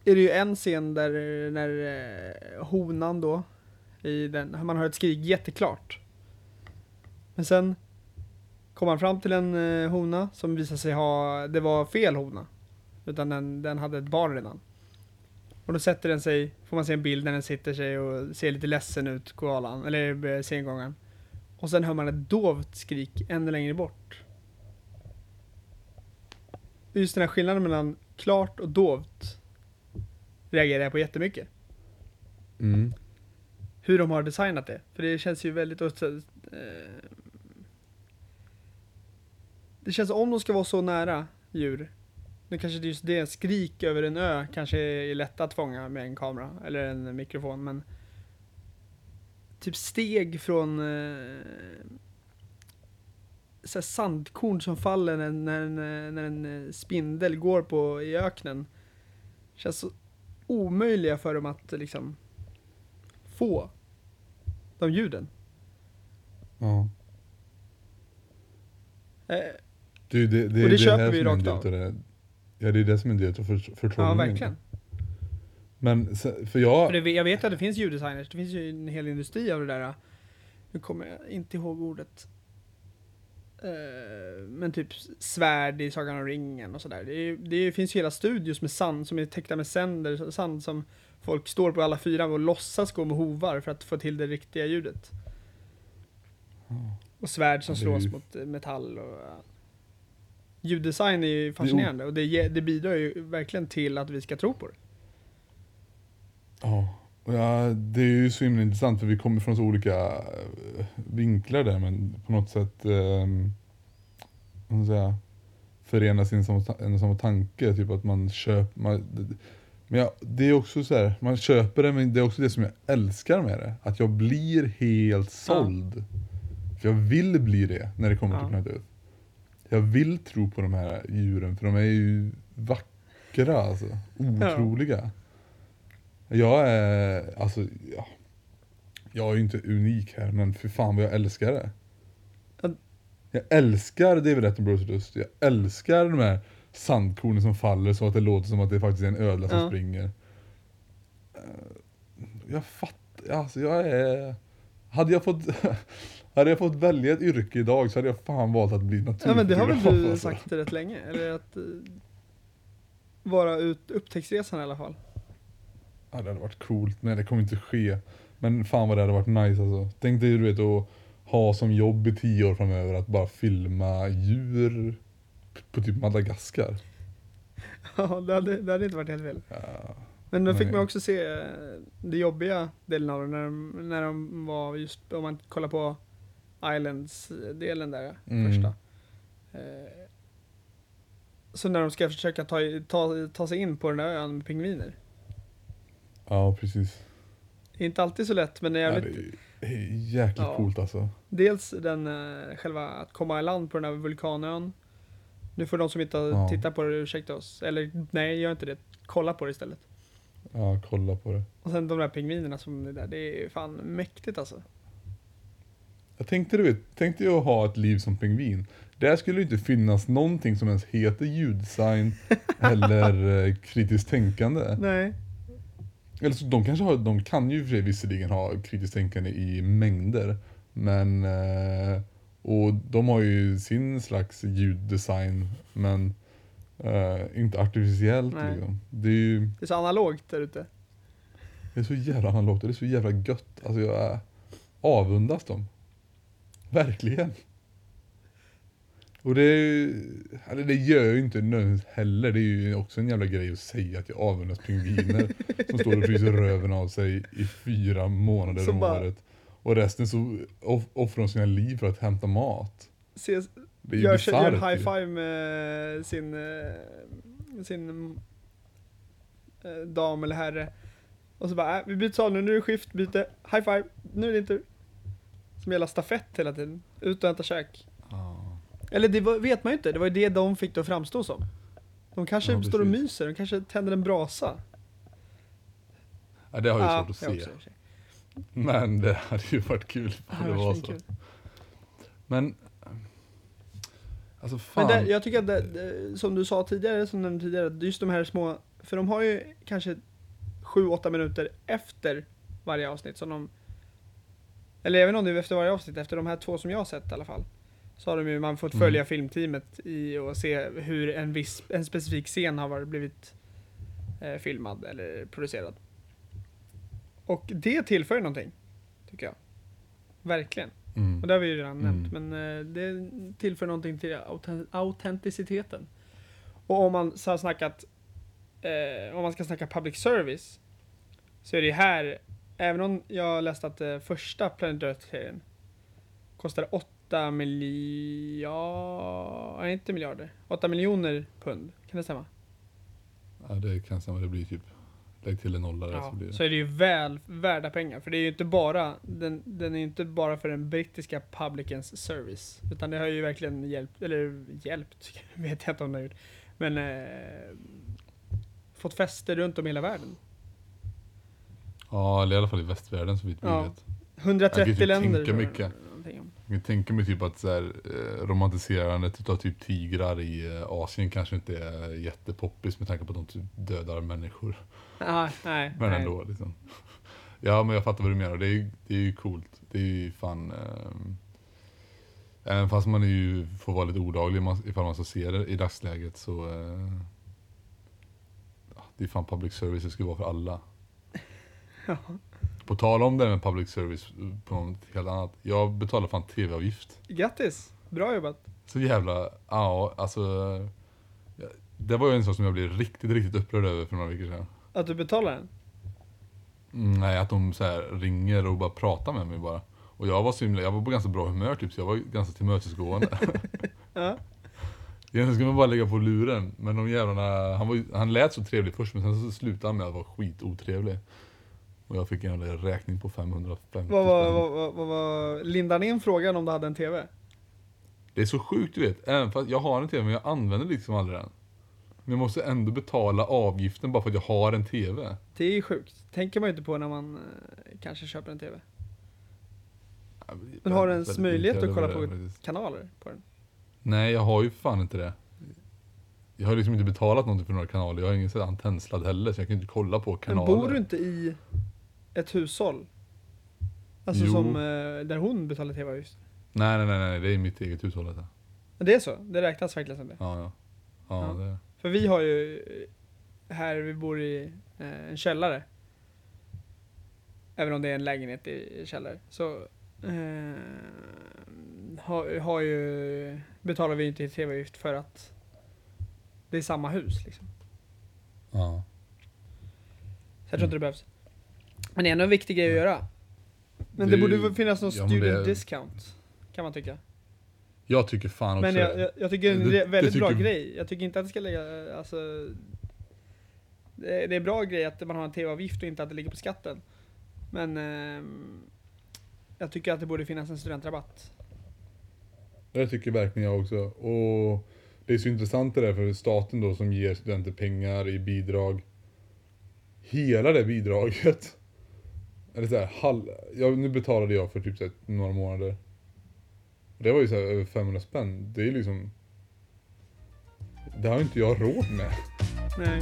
är det ju en scen där när eh, honan då, i den, man hör ett skrik jätteklart. Men sen kommer man fram till en eh, hona som visar sig ha, det var fel hona. Utan den, den hade ett barn redan. Och då sätter den sig, får man se en bild när den sitter sig och ser lite ledsen ut, koalan, eller eh, sengångaren. Och sen hör man ett dovt skrik ännu längre bort. Just den här skillnaden mellan klart och dovt reagerar jag på jättemycket. Mm. Hur de har designat det. För det känns ju väldigt... Eh, det känns om de ska vara så nära djur. Nu kanske det är just det, skrik över en ö kanske är lätt att fånga med en kamera eller en mikrofon men Typ steg från eh, så sandkorn som faller när, när, när en eh, spindel går på i öknen. Känns så omöjliga för dem att liksom få de ljuden. Ja. Eh, Det, är det, det, Och är det köper vi rakt av. Ja, det är det som är en del av för, ja, förtrollningen. verkligen. Men för jag... För det, jag vet att det finns ljuddesigners, det finns ju en hel industri av det där. Nu kommer jag inte ihåg ordet. Eh, men typ svärd i Sagan om ringen och sådär. Det, det finns ju hela studios med sand som är täckta med sänder, sand som folk står på alla fyra och låtsas gå med hovar för att få till det riktiga ljudet. Och svärd som Ja, slås ju- mot eh, metall och... ja. Ljuddesign är ju fascinerande och det, det bidrar ju verkligen till att vi ska tro på det. Ja, ja, det är ju så himla intressant för vi kommer från så olika eh, vinklar där men på något sätt man säga, förenas i en samma, en samma tanke. Typ att man köper, man, men ja, det är också så här, man köper det men det är också det som jag älskar med det. Att jag blir helt såld. För jag vill bli det när det kommer Ja. till Earth. Jag vill tro på de här djuren för de är ju vackra alltså. Otroliga. Jag är, alltså, ja. Jag är ju inte unik här men för fan vad jag älskar det. Ja. Jag älskar David Attenboroughs röst. Jag älskar de här sandkornen som faller så att det låter som att det faktiskt är en ödla som Ja. springer. Eh, Jag fattar, alltså jag är... Hade jag fått... Hade jag fått välja ett yrke idag så hade jag fan valt att bli Ja men det har väl naturfotograf, du alltså. sagt rätt länge? Eller att eh, vara ut upptäcktsresan i alla fall. Ja, det hade varit coolt, men det kommer inte ske. Men fan vad det hade varit nice alltså. Tänk dig du vet att ha som jobb i tio år framöver att bara filma djur på typ Madagaskar. Ja, det hade, det hade inte varit helt fel. Ja, Men då fick Nej. man också se eh, det jobbiga delen av det när de, när de var just, om man kollar på Islands-delen där, Mm. första. Eh, Så när de ska försöka ta, ta, ta sig in på den där ön med pingviner. ja precis. Inte alltid så lätt, men det är jävligt, är det är jäkligt Ja. coolt alltså. dels den eh, själva att komma i land på den här vulkanön. Nu får de som inte har Ja. tittat på det ursäkta oss. Eller nej, gör inte det. Kolla på det istället. Ja, kolla på det. Och sen de där pingvinerna som är där. Det är fan mäktigt alltså. Jag tänkte du vet, tänkte jag ha ett liv som pingvin. Där skulle det inte finnas någonting som ens heter ljuddesign eller eh, kritiskt tänkande. Nej. Eller så de kanske har, de kan ju för sig visserligen ha kritiskt tänkande i mängder. Men, eh, och de har ju sin slags ljuddesign men eh, inte artificiellt Nej. liksom. Det är ju Det är så analogt där ute. det är så jävla analogt och det är så jävla gött. Alltså jag är avundas dem. Verkligen. Och det, eller det gör ju inte nödvändigtvis heller. Det är ju också en jävla grej att säga att jag avundas pingviner som står och fryser röven av sig i fyra månader Som om bara- året. Och resten så off offrar de sina liv för att hämta mat. Se, Det är gör, sig- gör en high five med sin, eh, sin eh, dam eller herre. Och så bara, äh, vi byter sal nu, nu är det skiftbyte. High five, nu är det din tur. Som jävla stafett hela tiden. Ut och hämta käk. Eller det var, vet man ju inte, det var ju det de fick det att framstå som. De kanske Ja, står och myser, de kanske tänder en brasa. Ja, det har jag Ja, svårt att se. också. Men det hade ju varit kul om hade det var så. svinkul. Men Alltså fan. Men det, jag tycker att det, som du sa tidigare, som nämnde tidigare, just de här små, för de har ju kanske 7-8 minuter efter varje avsnitt som de, eller även om är efter varje avsnitt, efter de här två som jag har sett i alla fall, så har de ju, man fått Mm. följa filmteamet i och se hur en viss, en specifik scen har varit, blivit eh, filmad eller producerad. Och det tillför ju någonting, tycker jag. Verkligen. Mm. Och det har vi ju redan Mm. nämnt, men eh, det tillför någonting till auten- autenticiteten. Och om man så har snackat, eh, om man ska snacka public service, så är det här, även om jag läste att eh, första Planet Earth-serien kostade 8 miljarder, nej inte miljarder, 8 miljoner pund. Kan det stämma? Ja det kan stämma, det blir typ Lägg till en nolla där så Ja, blir det. så är det ju väl värda pengar. För det är ju inte bara, den, den är ju inte bara för den brittiska publicens service. Utan det har ju verkligen hjälpt, eller hjälpt, vet jag inte om det har gjort. Men eh, fått fäste runt om i hela världen. Ja eller i alla fall i västvärlden så vitt vi Ja. vet. 130 Jag kan ju länder. tänka mycket. Jag kan tänka mig typ att så här, eh, romantiserandet av typ tigrar i eh, Asien kanske inte är jättepoppis med tanke på att de typ dödar människor. Ah, nej, Men nej. ändå liksom. Ja men jag fattar vad du menar, det är, ju- det är ju coolt. Det är ju fan... ehm, även fast man ju, får vara lite odaglig ifall man så ser det i dagsläget så... eh, ja, det är fan public service det ska vara för alla. Ja. på tal om det med public service på något helt annat. Jag betalar fan tv-avgift. Grattis! Bra jobbat. Så jävla, ja alltså. Det var ju en sak som jag blev riktigt, riktigt upprörd över för några veckor sedan. Att du betalar den? Mm, nej, att de så här ringer och bara pratar med mig bara. Och jag var så himla, jag var på ganska bra humör typ, så jag var ganska tillmötesgående. Ja. Egentligen skulle man bara lägga på luren, men de jävlarna, han, var, han lät så trevlig först men sen så slutade han med att vara skitotrevlig. Och jag fick en räkning på 550 Vad spänn. vad, vad, vad var, lindade in frågan om du hade en TV? Det är så sjukt du vet, även fast jag har en TV men jag använder liksom aldrig den. Men jag måste ändå betala avgiften bara för att jag har en TV. Det är sjukt. Tänker man ju inte på när man eh, kanske köper en TV. Men har du ens möjlighet att kolla på. Kanaler på den? Nej, jag har ju fan inte det. Jag har liksom inte betalat någonting för några kanaler. Jag har ingen sån antennsladd heller, så jag kan inte kolla på Men kanaler. bor du inte i ett hushåll? Alltså Jo. som eh, där hon betalar TV-avgift? Nej, nej, nej, nej, det är mitt eget hushåll detta. Men Det är så? Det räknas verkligen som det? Ja, ja. Ja, Ja. det För vi har ju, eh, här vi bor i eh, en källare. Även om det är en lägenhet i i källare. Så eh, har, har ju, betalar vi inte tv-avgift för att det är samma hus liksom. ja. Så jag tror inte det behövs. Men det är ändå en viktig grej att göra. Men det, Det- borde väl finnas någon ja, student det- discount. Kan man tycka. Jag tycker fan också Men jag, jag, jag tycker det är en väldigt det bra tycker- grej. Jag tycker inte att det ska lägga, alltså... Det är, det är bra grej att man har en tv-avgift och inte att det ligger på skatten. Men ehm, jag tycker att det borde finnas en studentrabatt. Det tycker verkligen jag också. Och det är så intressant det där för staten då som ger studenter pengar i bidrag. Hela det bidraget. Eller så här, halv, ja, nu betalade jag för typ så här, några månader. Det var ju så här, över 500 spänn. Det är liksom... Det har inte jag råd med. Nej.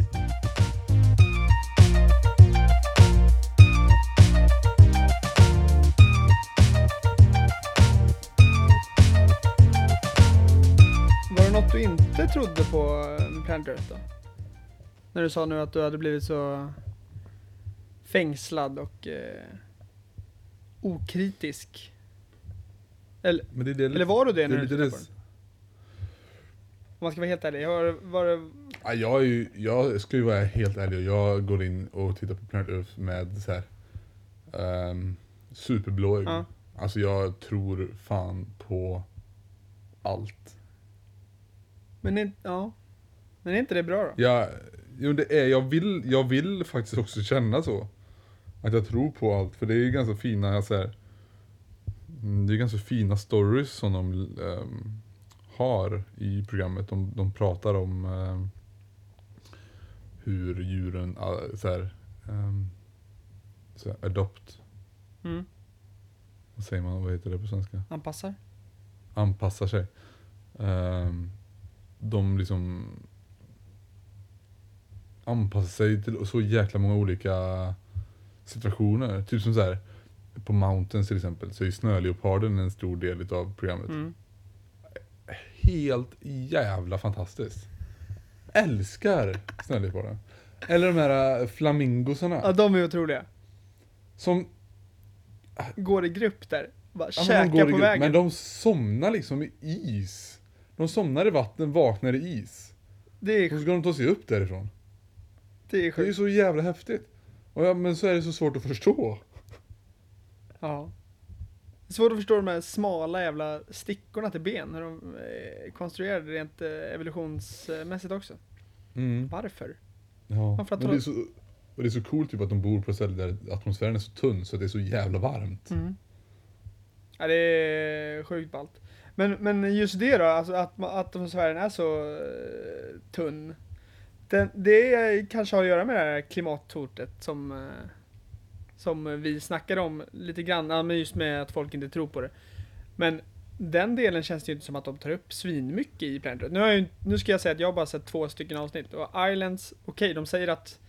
Var det något du inte trodde på eh, med Planet Earth då? När du sa nu att du hade blivit så fängslad och eh, okritisk. Eller, det det, eller var du det det när är du tittade det, på den? Om man ska vara helt ärlig. Var, var det, Ja, jag, är ju, jag ska ju vara helt ärlig och jag går in och tittar på Planet Earth med så här um, superblå ögon. Ja. Alltså jag tror fan på allt. men, är- ja. men är inte det bra då? Jag, jo, det är, jag, vill, jag vill faktiskt också känna så. Att jag tror på allt, för det är ju ganska fina så här, mm, Det är ganska fina stories som de ehm, har i programmet. De, de pratar om ehm, hur djuren, ah, så här, ehm, så här, adopt, Mm. vad säger man, vad heter det på svenska? Anpassar? anpassar sig. De liksom anpassar sig till så jäkla många olika situationer. Typ som så här på Mountains till exempel så är snöleoparden en stor del av programmet. Mm. Helt jävla fantastiskt. Älskar snöleoparden. Eller de här äh, flamingosarna. Ja, de är otroliga. som Går i grupp där. Bara Ja, käkar på grupp, vägen. Men de somnar liksom i is. De somnar i vatten, vaknar i is. Det Och så är, ska de ta sig upp därifrån. det är Det är ju sjukt. så jävla häftigt. Och ja, men så är det så svårt att förstå. Ja. Det är svårt att förstå de här smala jävla stickorna till ben. Hur de är konstruerade rent eh, evolutionsmässigt också. Varför? Ja. Men de- det, är så, och det är så coolt typ att de bor på ett ställe där atmosfären är så tunn så att det är så jävla varmt. Mm. Ja, det är sjukt ballt. Men, men just det då, alltså att atmosfären är så eh, tunn. Den, det kanske har att göra med det här klimathotet som, eh, som vi snackade om lite grann, men just med att folk inte tror på det. Men den delen känns det ju inte som att de tar upp svinmycket i Planet. Nu, har jag, nu ska jag säga att jag bara sett två stycken avsnitt och Islands, okej, de säger att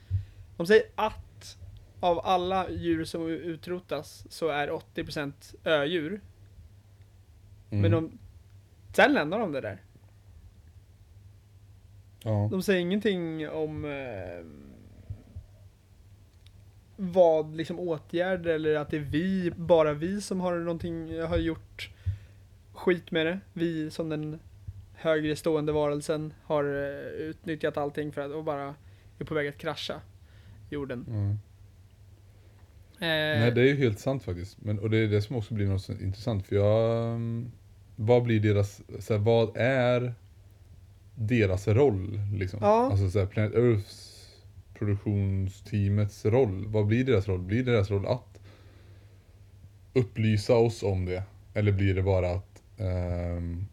de säger att av alla djur som utrotas så är 80% ödjur. Mm. Men de, sen lämnar de det där. Ja. De säger ingenting om... Eh, vad liksom åtgärder eller att det är vi, bara vi som har någonting, har gjort skit med det. Vi som den högre stående varelsen har eh, utnyttjat allting för att och bara är på väg att krascha jorden. Mm. Eh, Nej det är ju helt sant faktiskt. Men, och det är det som också blir något intressant för jag... mm, Vad blir deras, så här, vad är deras roll liksom? Ja. Alltså så här, Planet Earths produktionsteamets roll. Vad blir deras roll? Blir deras roll att upplysa oss om det? Eller blir det bara att ehm,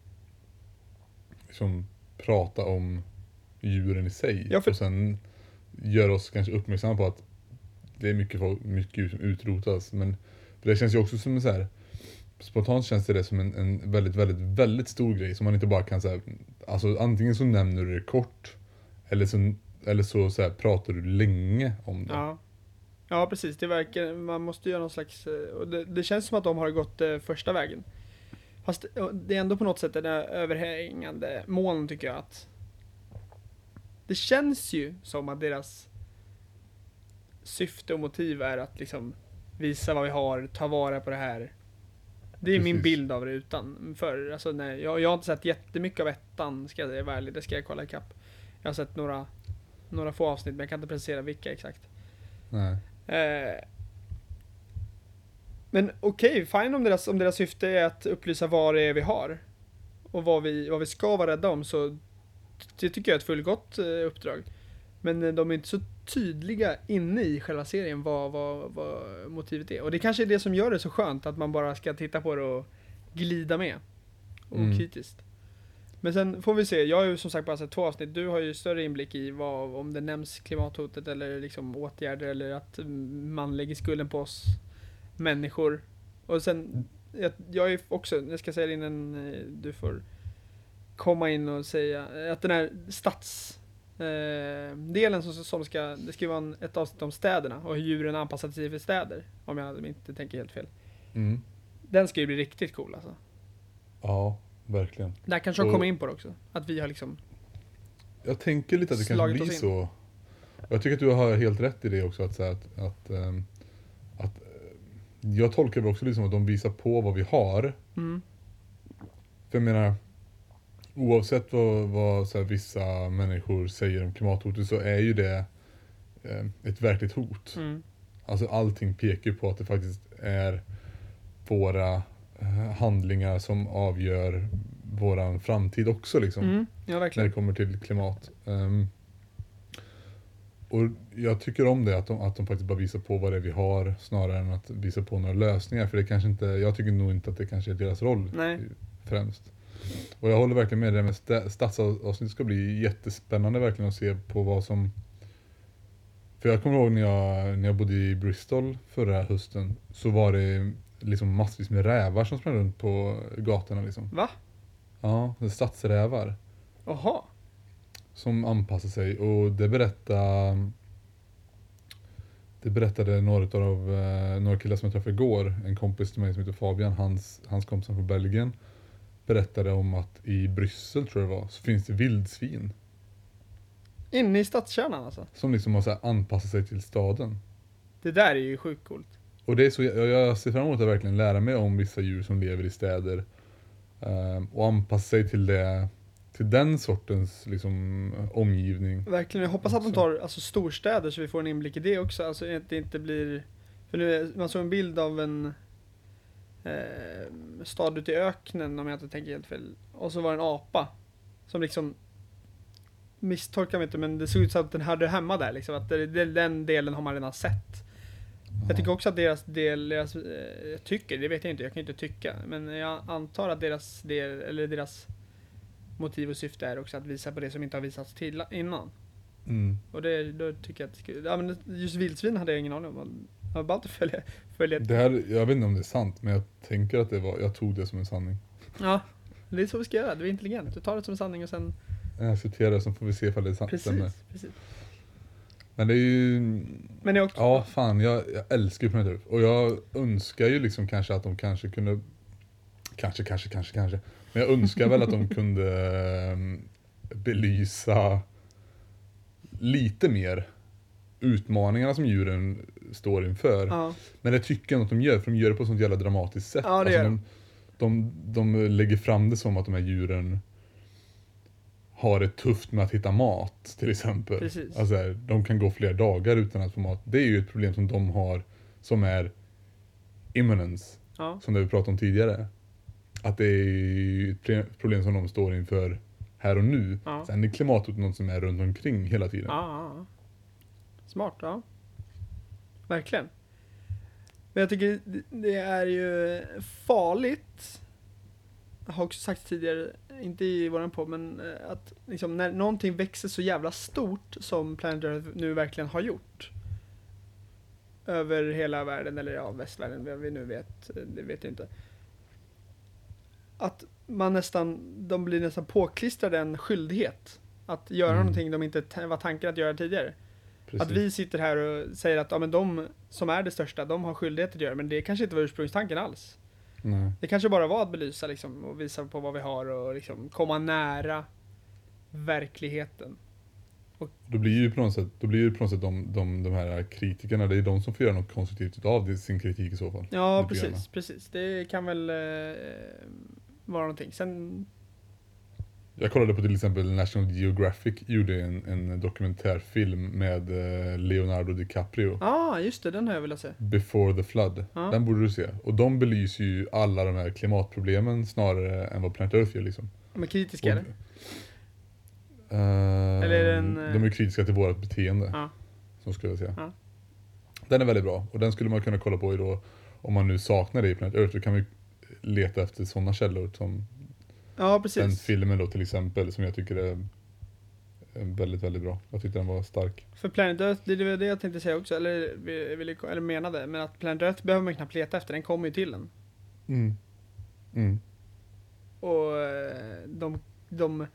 liksom prata om djuren i sig? Ja, för- Och sen göra oss kanske uppmärksamma på att det är mycket, folk- mycket djur som utrotas. Men för det känns ju också som en så här Spontant känns det, det som en, en väldigt, väldigt, väldigt stor grej som man inte bara kan säga Alltså antingen så nämner du det kort Eller så, eller så, så här, pratar du länge om det. Ja. Ja precis, det verkar, man måste göra någon slags, eh, och det, det känns som att de har gått eh, första vägen. Fast det är ändå på något sätt den överhängande moln tycker jag att Det känns ju som att deras syfte och motiv är att liksom visa vad vi har, ta vara på det här. Det är min Precis. bild av det utan för alltså, nej, jag, jag har inte sett jättemycket av ettan, ska jag vara ärlig, det ska jag kolla ikapp. Jag har sett några, några få avsnitt men jag kan inte precisera vilka exakt. Nej. Eh, men okej, fine om deras, om deras syfte är att upplysa vad det är vi har. Och vad vi, vad vi ska vara rädda om så det tycker jag är ett fullgott eh, uppdrag. Men eh, de är inte så tydliga inne i själva serien vad, vad, vad motivet är. Och det kanske är det som gör det så skönt att man bara ska titta på det och glida med. Mm. Okritiskt. Men sen får vi se, jag har ju som sagt bara sett två avsnitt. Du har ju större inblick i vad, om det nämns klimathotet eller liksom åtgärder eller att man lägger skulden på oss människor. Och sen, jag, jag är också, jag ska säga det innan eh, du får komma in och säga, att den här stads eh, delen som, som ska, det ska ju vara en, ett avsnitt om städerna och hur djuren anpassar sig för städer. Om jag inte tänker helt fel. Mm. Den ska ju bli riktigt cool alltså. Ja, verkligen. Där kanske de kommer in på det också. Att vi har liksom Jag tänker lite att det kanske Slagit blir oss in. så. Jag tycker att du har helt rätt i det också. Att, säga att, att, ehm, att eh, jag tolkar det också liksom att de visar på vad vi har. Mm. För jag menar, oavsett vad, vad så här, vissa människor säger om klimathotet så är ju det eh, ett verkligt hot. Mm. Alltså allting pekar på att det faktiskt är våra eh, handlingar som avgör våran framtid också liksom Mm. Ja, när det kommer till klimat. Ehm, och jag tycker om det, att de, att de faktiskt bara visar på vad det är vi har snarare än att visa på några lösningar. För det kanske inte, jag tycker nog inte att det kanske är deras roll Nej. främst. Och jag håller verkligen med dig med sta- stadsavsnitt ska bli jättespännande verkligen att se på vad som För jag kommer ihåg när jag, när jag bodde i Bristol förra hösten så var det liksom massvis med rävar som sprang runt på gatorna liksom. Va? Ja, stadsrävar Jaha. som anpassar sig och det berättade det berättade några av eh, några killar som jag träffade igår, en kompis till mig som heter Fabian, hans, hans kompis från Belgien berättade om att i Bryssel tror jag det var, så finns det vildsvin Inne i stadskärnan alltså. som liksom har så här anpassat sig till staden. Det där är ju sjukt coolt. Och det är så, jag, ser fram emot att verkligen lära mig om vissa djur som lever i städer eh, och anpassa sig till det till den sortens liksom, omgivning. Verkligen. Jag hoppas att de tar alltså, storstäder så vi får en inblick i det också. Alltså att det inte blir... För nu, man såg en bild av en eh, stad ute i öknen om jag inte tänker helt fel. Och så var det en apa. Som liksom misstolkar mig inte men det såg ut som att den hörde hemma där liksom. Att det, den delen har man redan sett. Jag tycker också att deras del, deras, eh, jag tycker, det vet jag inte, jag kan inte tycka. Men jag antar att deras del, eller deras motiv och syfte är också att visa på det som inte har visats till innan. Mm. Och det, då tycker jag att ja men just vildsvin hade jag ingen aning om. Var bara att följa, följa Det här, jag vet inte om det är sant, men jag tänker att det var, jag tog det som en sanning. Ja, det är så vi ska göra. Du är intelligent. Du tar det som en sanning och sen... Jag det, så får vi se ifall det är sant. stämmer. Precis, precis. Men det är ju, Men det är också... ja fan jag, jag älskar ju Planet. Och jag önskar ju liksom kanske att de kanske kunde, kanske, kanske, kanske, kanske. Men jag önskar väl att de kunde ehm, belysa lite mer utmaningarna som djuren står inför. Ja. Men det tycker jag att de gör, för de gör det på ett sånt jävla dramatiskt sätt. Ja, det gör de, de, de lägger fram det som att de här djuren har det tufft med att hitta mat till exempel. Precis. Alltså, här, de kan gå flera dagar utan att få mat. Det är ju ett problem som de har som är imminence, Ja. som det vi pratade om tidigare. Att det är ett problem som de står inför här och nu. Ja. Sen är klimatet något som är runt omkring hela tiden. Ja. Smart, ja. Verkligen. Men jag tycker det- är ju farligt. Jag har också sagt tidigare, inte i våran podd, men eh, att liksom när någonting växer så jävla stort som Planet Earth nu verkligen har gjort. Över hela världen, eller ja, västvärlden, vad vi nu vet, det vet jag inte. Att man nästan, de blir nästan påklistrade en skyldighet. Att göra Mm. någonting de inte var tanken att göra tidigare. Precis. Att vi sitter här och säger att ja, men de som är det största, de har skyldighet att göra men det kanske inte var ursprungstanken alls. Nej. Det kanske bara var att belysa liksom, och visa på vad vi har och liksom, komma nära verkligheten. Då blir ju på något sätt, då blir ju på något sätt de, de, de här kritikerna, det är de som får göra något konstruktivt av det, sin kritik i så fall. Ja, precis, precis. Det kan väl eh, vara någonting. Sen, Jag kollade på till exempel National Geographic gjorde en, en dokumentärfilm med eh, Leonardo DiCaprio. ja ah, just det, den har jag velat se. Before the flood. Ja. Den borde du se. Och de belyser ju alla de här klimatproblemen snarare än vad Planet Earth gör liksom. De är kritiska eller? Eh, Eller är den, eh, De är kritiska till vårt beteende. Ja. Som skulle jag säga. Ja. Den är väldigt bra. Och den skulle man kunna kolla på i då, om man nu saknar det i Planet Earth, då kan vi leta efter sådana källor som Ja, den precis. filmen då till exempel, som jag tycker är väldigt, väldigt bra. Jag tyckte den var stark. För Planet Earth, det var det jag tänkte säga också, eller, eller menade, men att Planet Earth behöver man knappt leta efter, den kommer ju till en. Mm. Mm. Och eh, de, de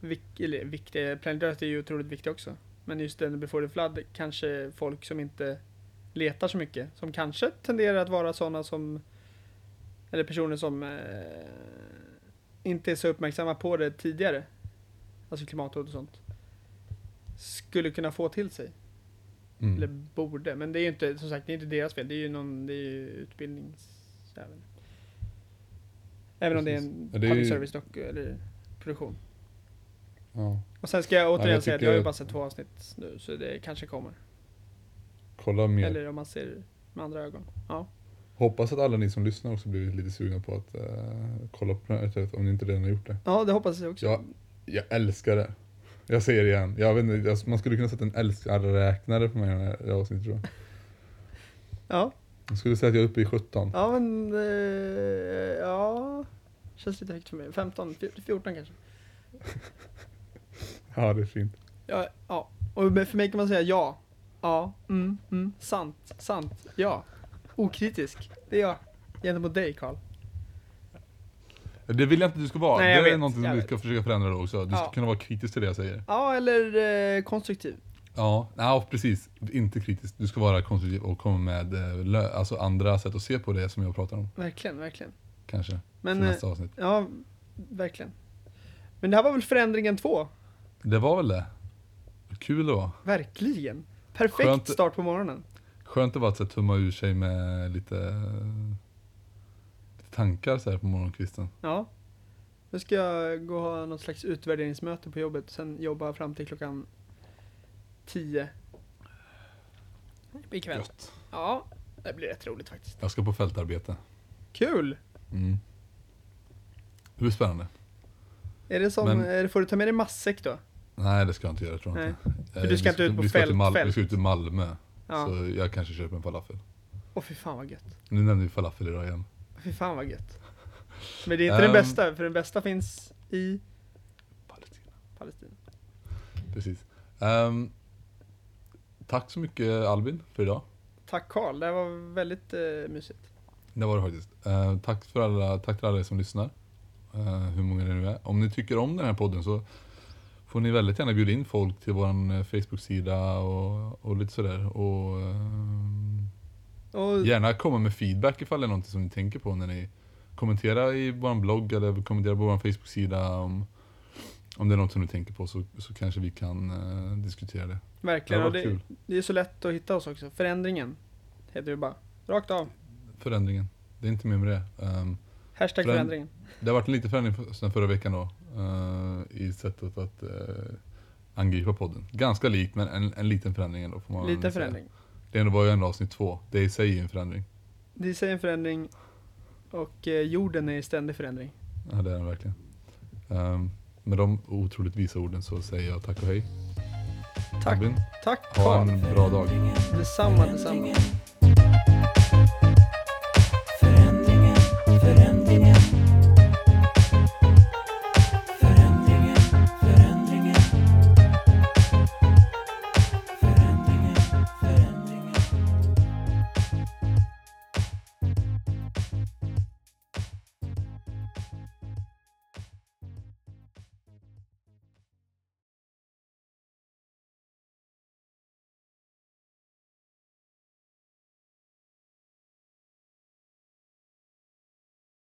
vik, eller viktiga, Planet Earth är ju otroligt viktig också. Men just den Before the Flood, kanske folk som inte letar så mycket, som kanske tenderar att vara sådana som, eller personer som eh, inte är så uppmärksamma på det tidigare, alltså klimathot och sånt, skulle kunna få till sig. Mm. Eller borde, men det är ju inte, som sagt, det är inte deras fel. Det är ju någon, det är ju utbildningsjävel. Även om det är en. Ja, det är public ju- service dock, eller produktion. Ja. Och sen ska jag återigen jag säga att jag har ju bara sett två avsnitt nu, så det kanske kommer. Kolla mer. Eller om man ser med andra ögon. Ja. Hoppas att alla ni som lyssnar också blivit lite sugna på att eh, kolla på Planet Earth om ni inte redan har gjort det. Ja, det hoppas jag också. Ja. Jag älskar det. Jag säger det igen. Jag vet inte, jag- man skulle kunna sätta en älskarräknare på mig i det här avsnittet tror jag. Ja, Jag skulle säga att jag är uppe i 17. ja men, eh, ja. Känns lite högt för mig. 15, 14 kanske. Ja, det är fint. Ja, ja. Och för mig kan man säga ja. Ja, mm, mm, sant, sant, ja. Okritisk, det är jag. Gentemot dig Karl. Det vill jag inte att du ska vara. Nej, jag det är vet, någonting jag som vet. ska försöka förändra då också. Du ska Ja. kunna vara kritisk till det jag säger. Ja, eller eh, konstruktiv. Ja, ja precis. Inte kritisk. Du ska vara konstruktiv och komma med eh, lö- alltså andra sätt att se på det som jag pratar om. Verkligen, verkligen. Kanske. Men, till eh, nästa avsnitt. ja, verkligen. Men det här var väl förändringen två? Det var väl det. Kul då. Verkligen. Perfekt Skönt. start på morgonen. Skönt att bara så här tumma ur sig med lite, lite tankar så här på morgonkvisten. Ja. Nu ska jag gå och ha något slags utvärderingsmöte på jobbet, sen jobba fram till klockan 10. Ikväll. Gött. Ja, det blir rätt roligt faktiskt. Jag ska på fältarbete. Kul! Mm. Det blir spännande. Är det som, Men- är det, får du ta med dig matsäck då? Nej det ska jag inte göra tror jag Nej. inte. För du Eh, ska vi inte ut på vi ska fält- till Mal- fält. Vi ska ut till Malmö. Ja. Så jag kanske köper en falafel. Åh fy fan vad gött. Nu nämnde vi falafel idag igen. Fy fan vad gött. Men det är inte den Ehm. bästa, för den bästa finns i Palestina. Palestina. Precis. Ehm, tack så mycket Albin för idag. Tack Karl, det här var väldigt eh, mysigt. Det var det faktiskt. Eh, tack, för alla, tack till alla er som lyssnar. Eh, hur många det nu är. Om ni tycker om den här podden så får ni väldigt gärna bjuda in folk till vår eh, Facebook-sida och, och lite sådär. Och ehm, Och gärna komma med feedback ifall det är något som ni tänker på när ni kommenterar i vår blogg eller kommenterar på vår Facebook-sida om, Om det är något som du tänker på så, så kanske vi kan eh, diskutera det. Det Verkligen. har Och det, kul. det är så lätt att hitta oss också. Förändringen heter det bara. Rakt av. Förändringen. Det är inte mer med det. Ehm, Hashtag Föränd- förändringen. det har varit en liten förändring sedan förra veckan då. Eh, I sättet att eh, angripa podden. Ganska likt men en, en liten förändring ändå får man Liten förändring. Det var ju ändå avsnitt två. Det i sig är en förändring. Det är i sig en förändring och eh, jorden är i ständig förändring. Ja det är den verkligen. Um, med de otroligt visa orden så säger jag tack och hej. Tack. Albin, Tack ha Carl. en bra dag. Detsamma, detsamma.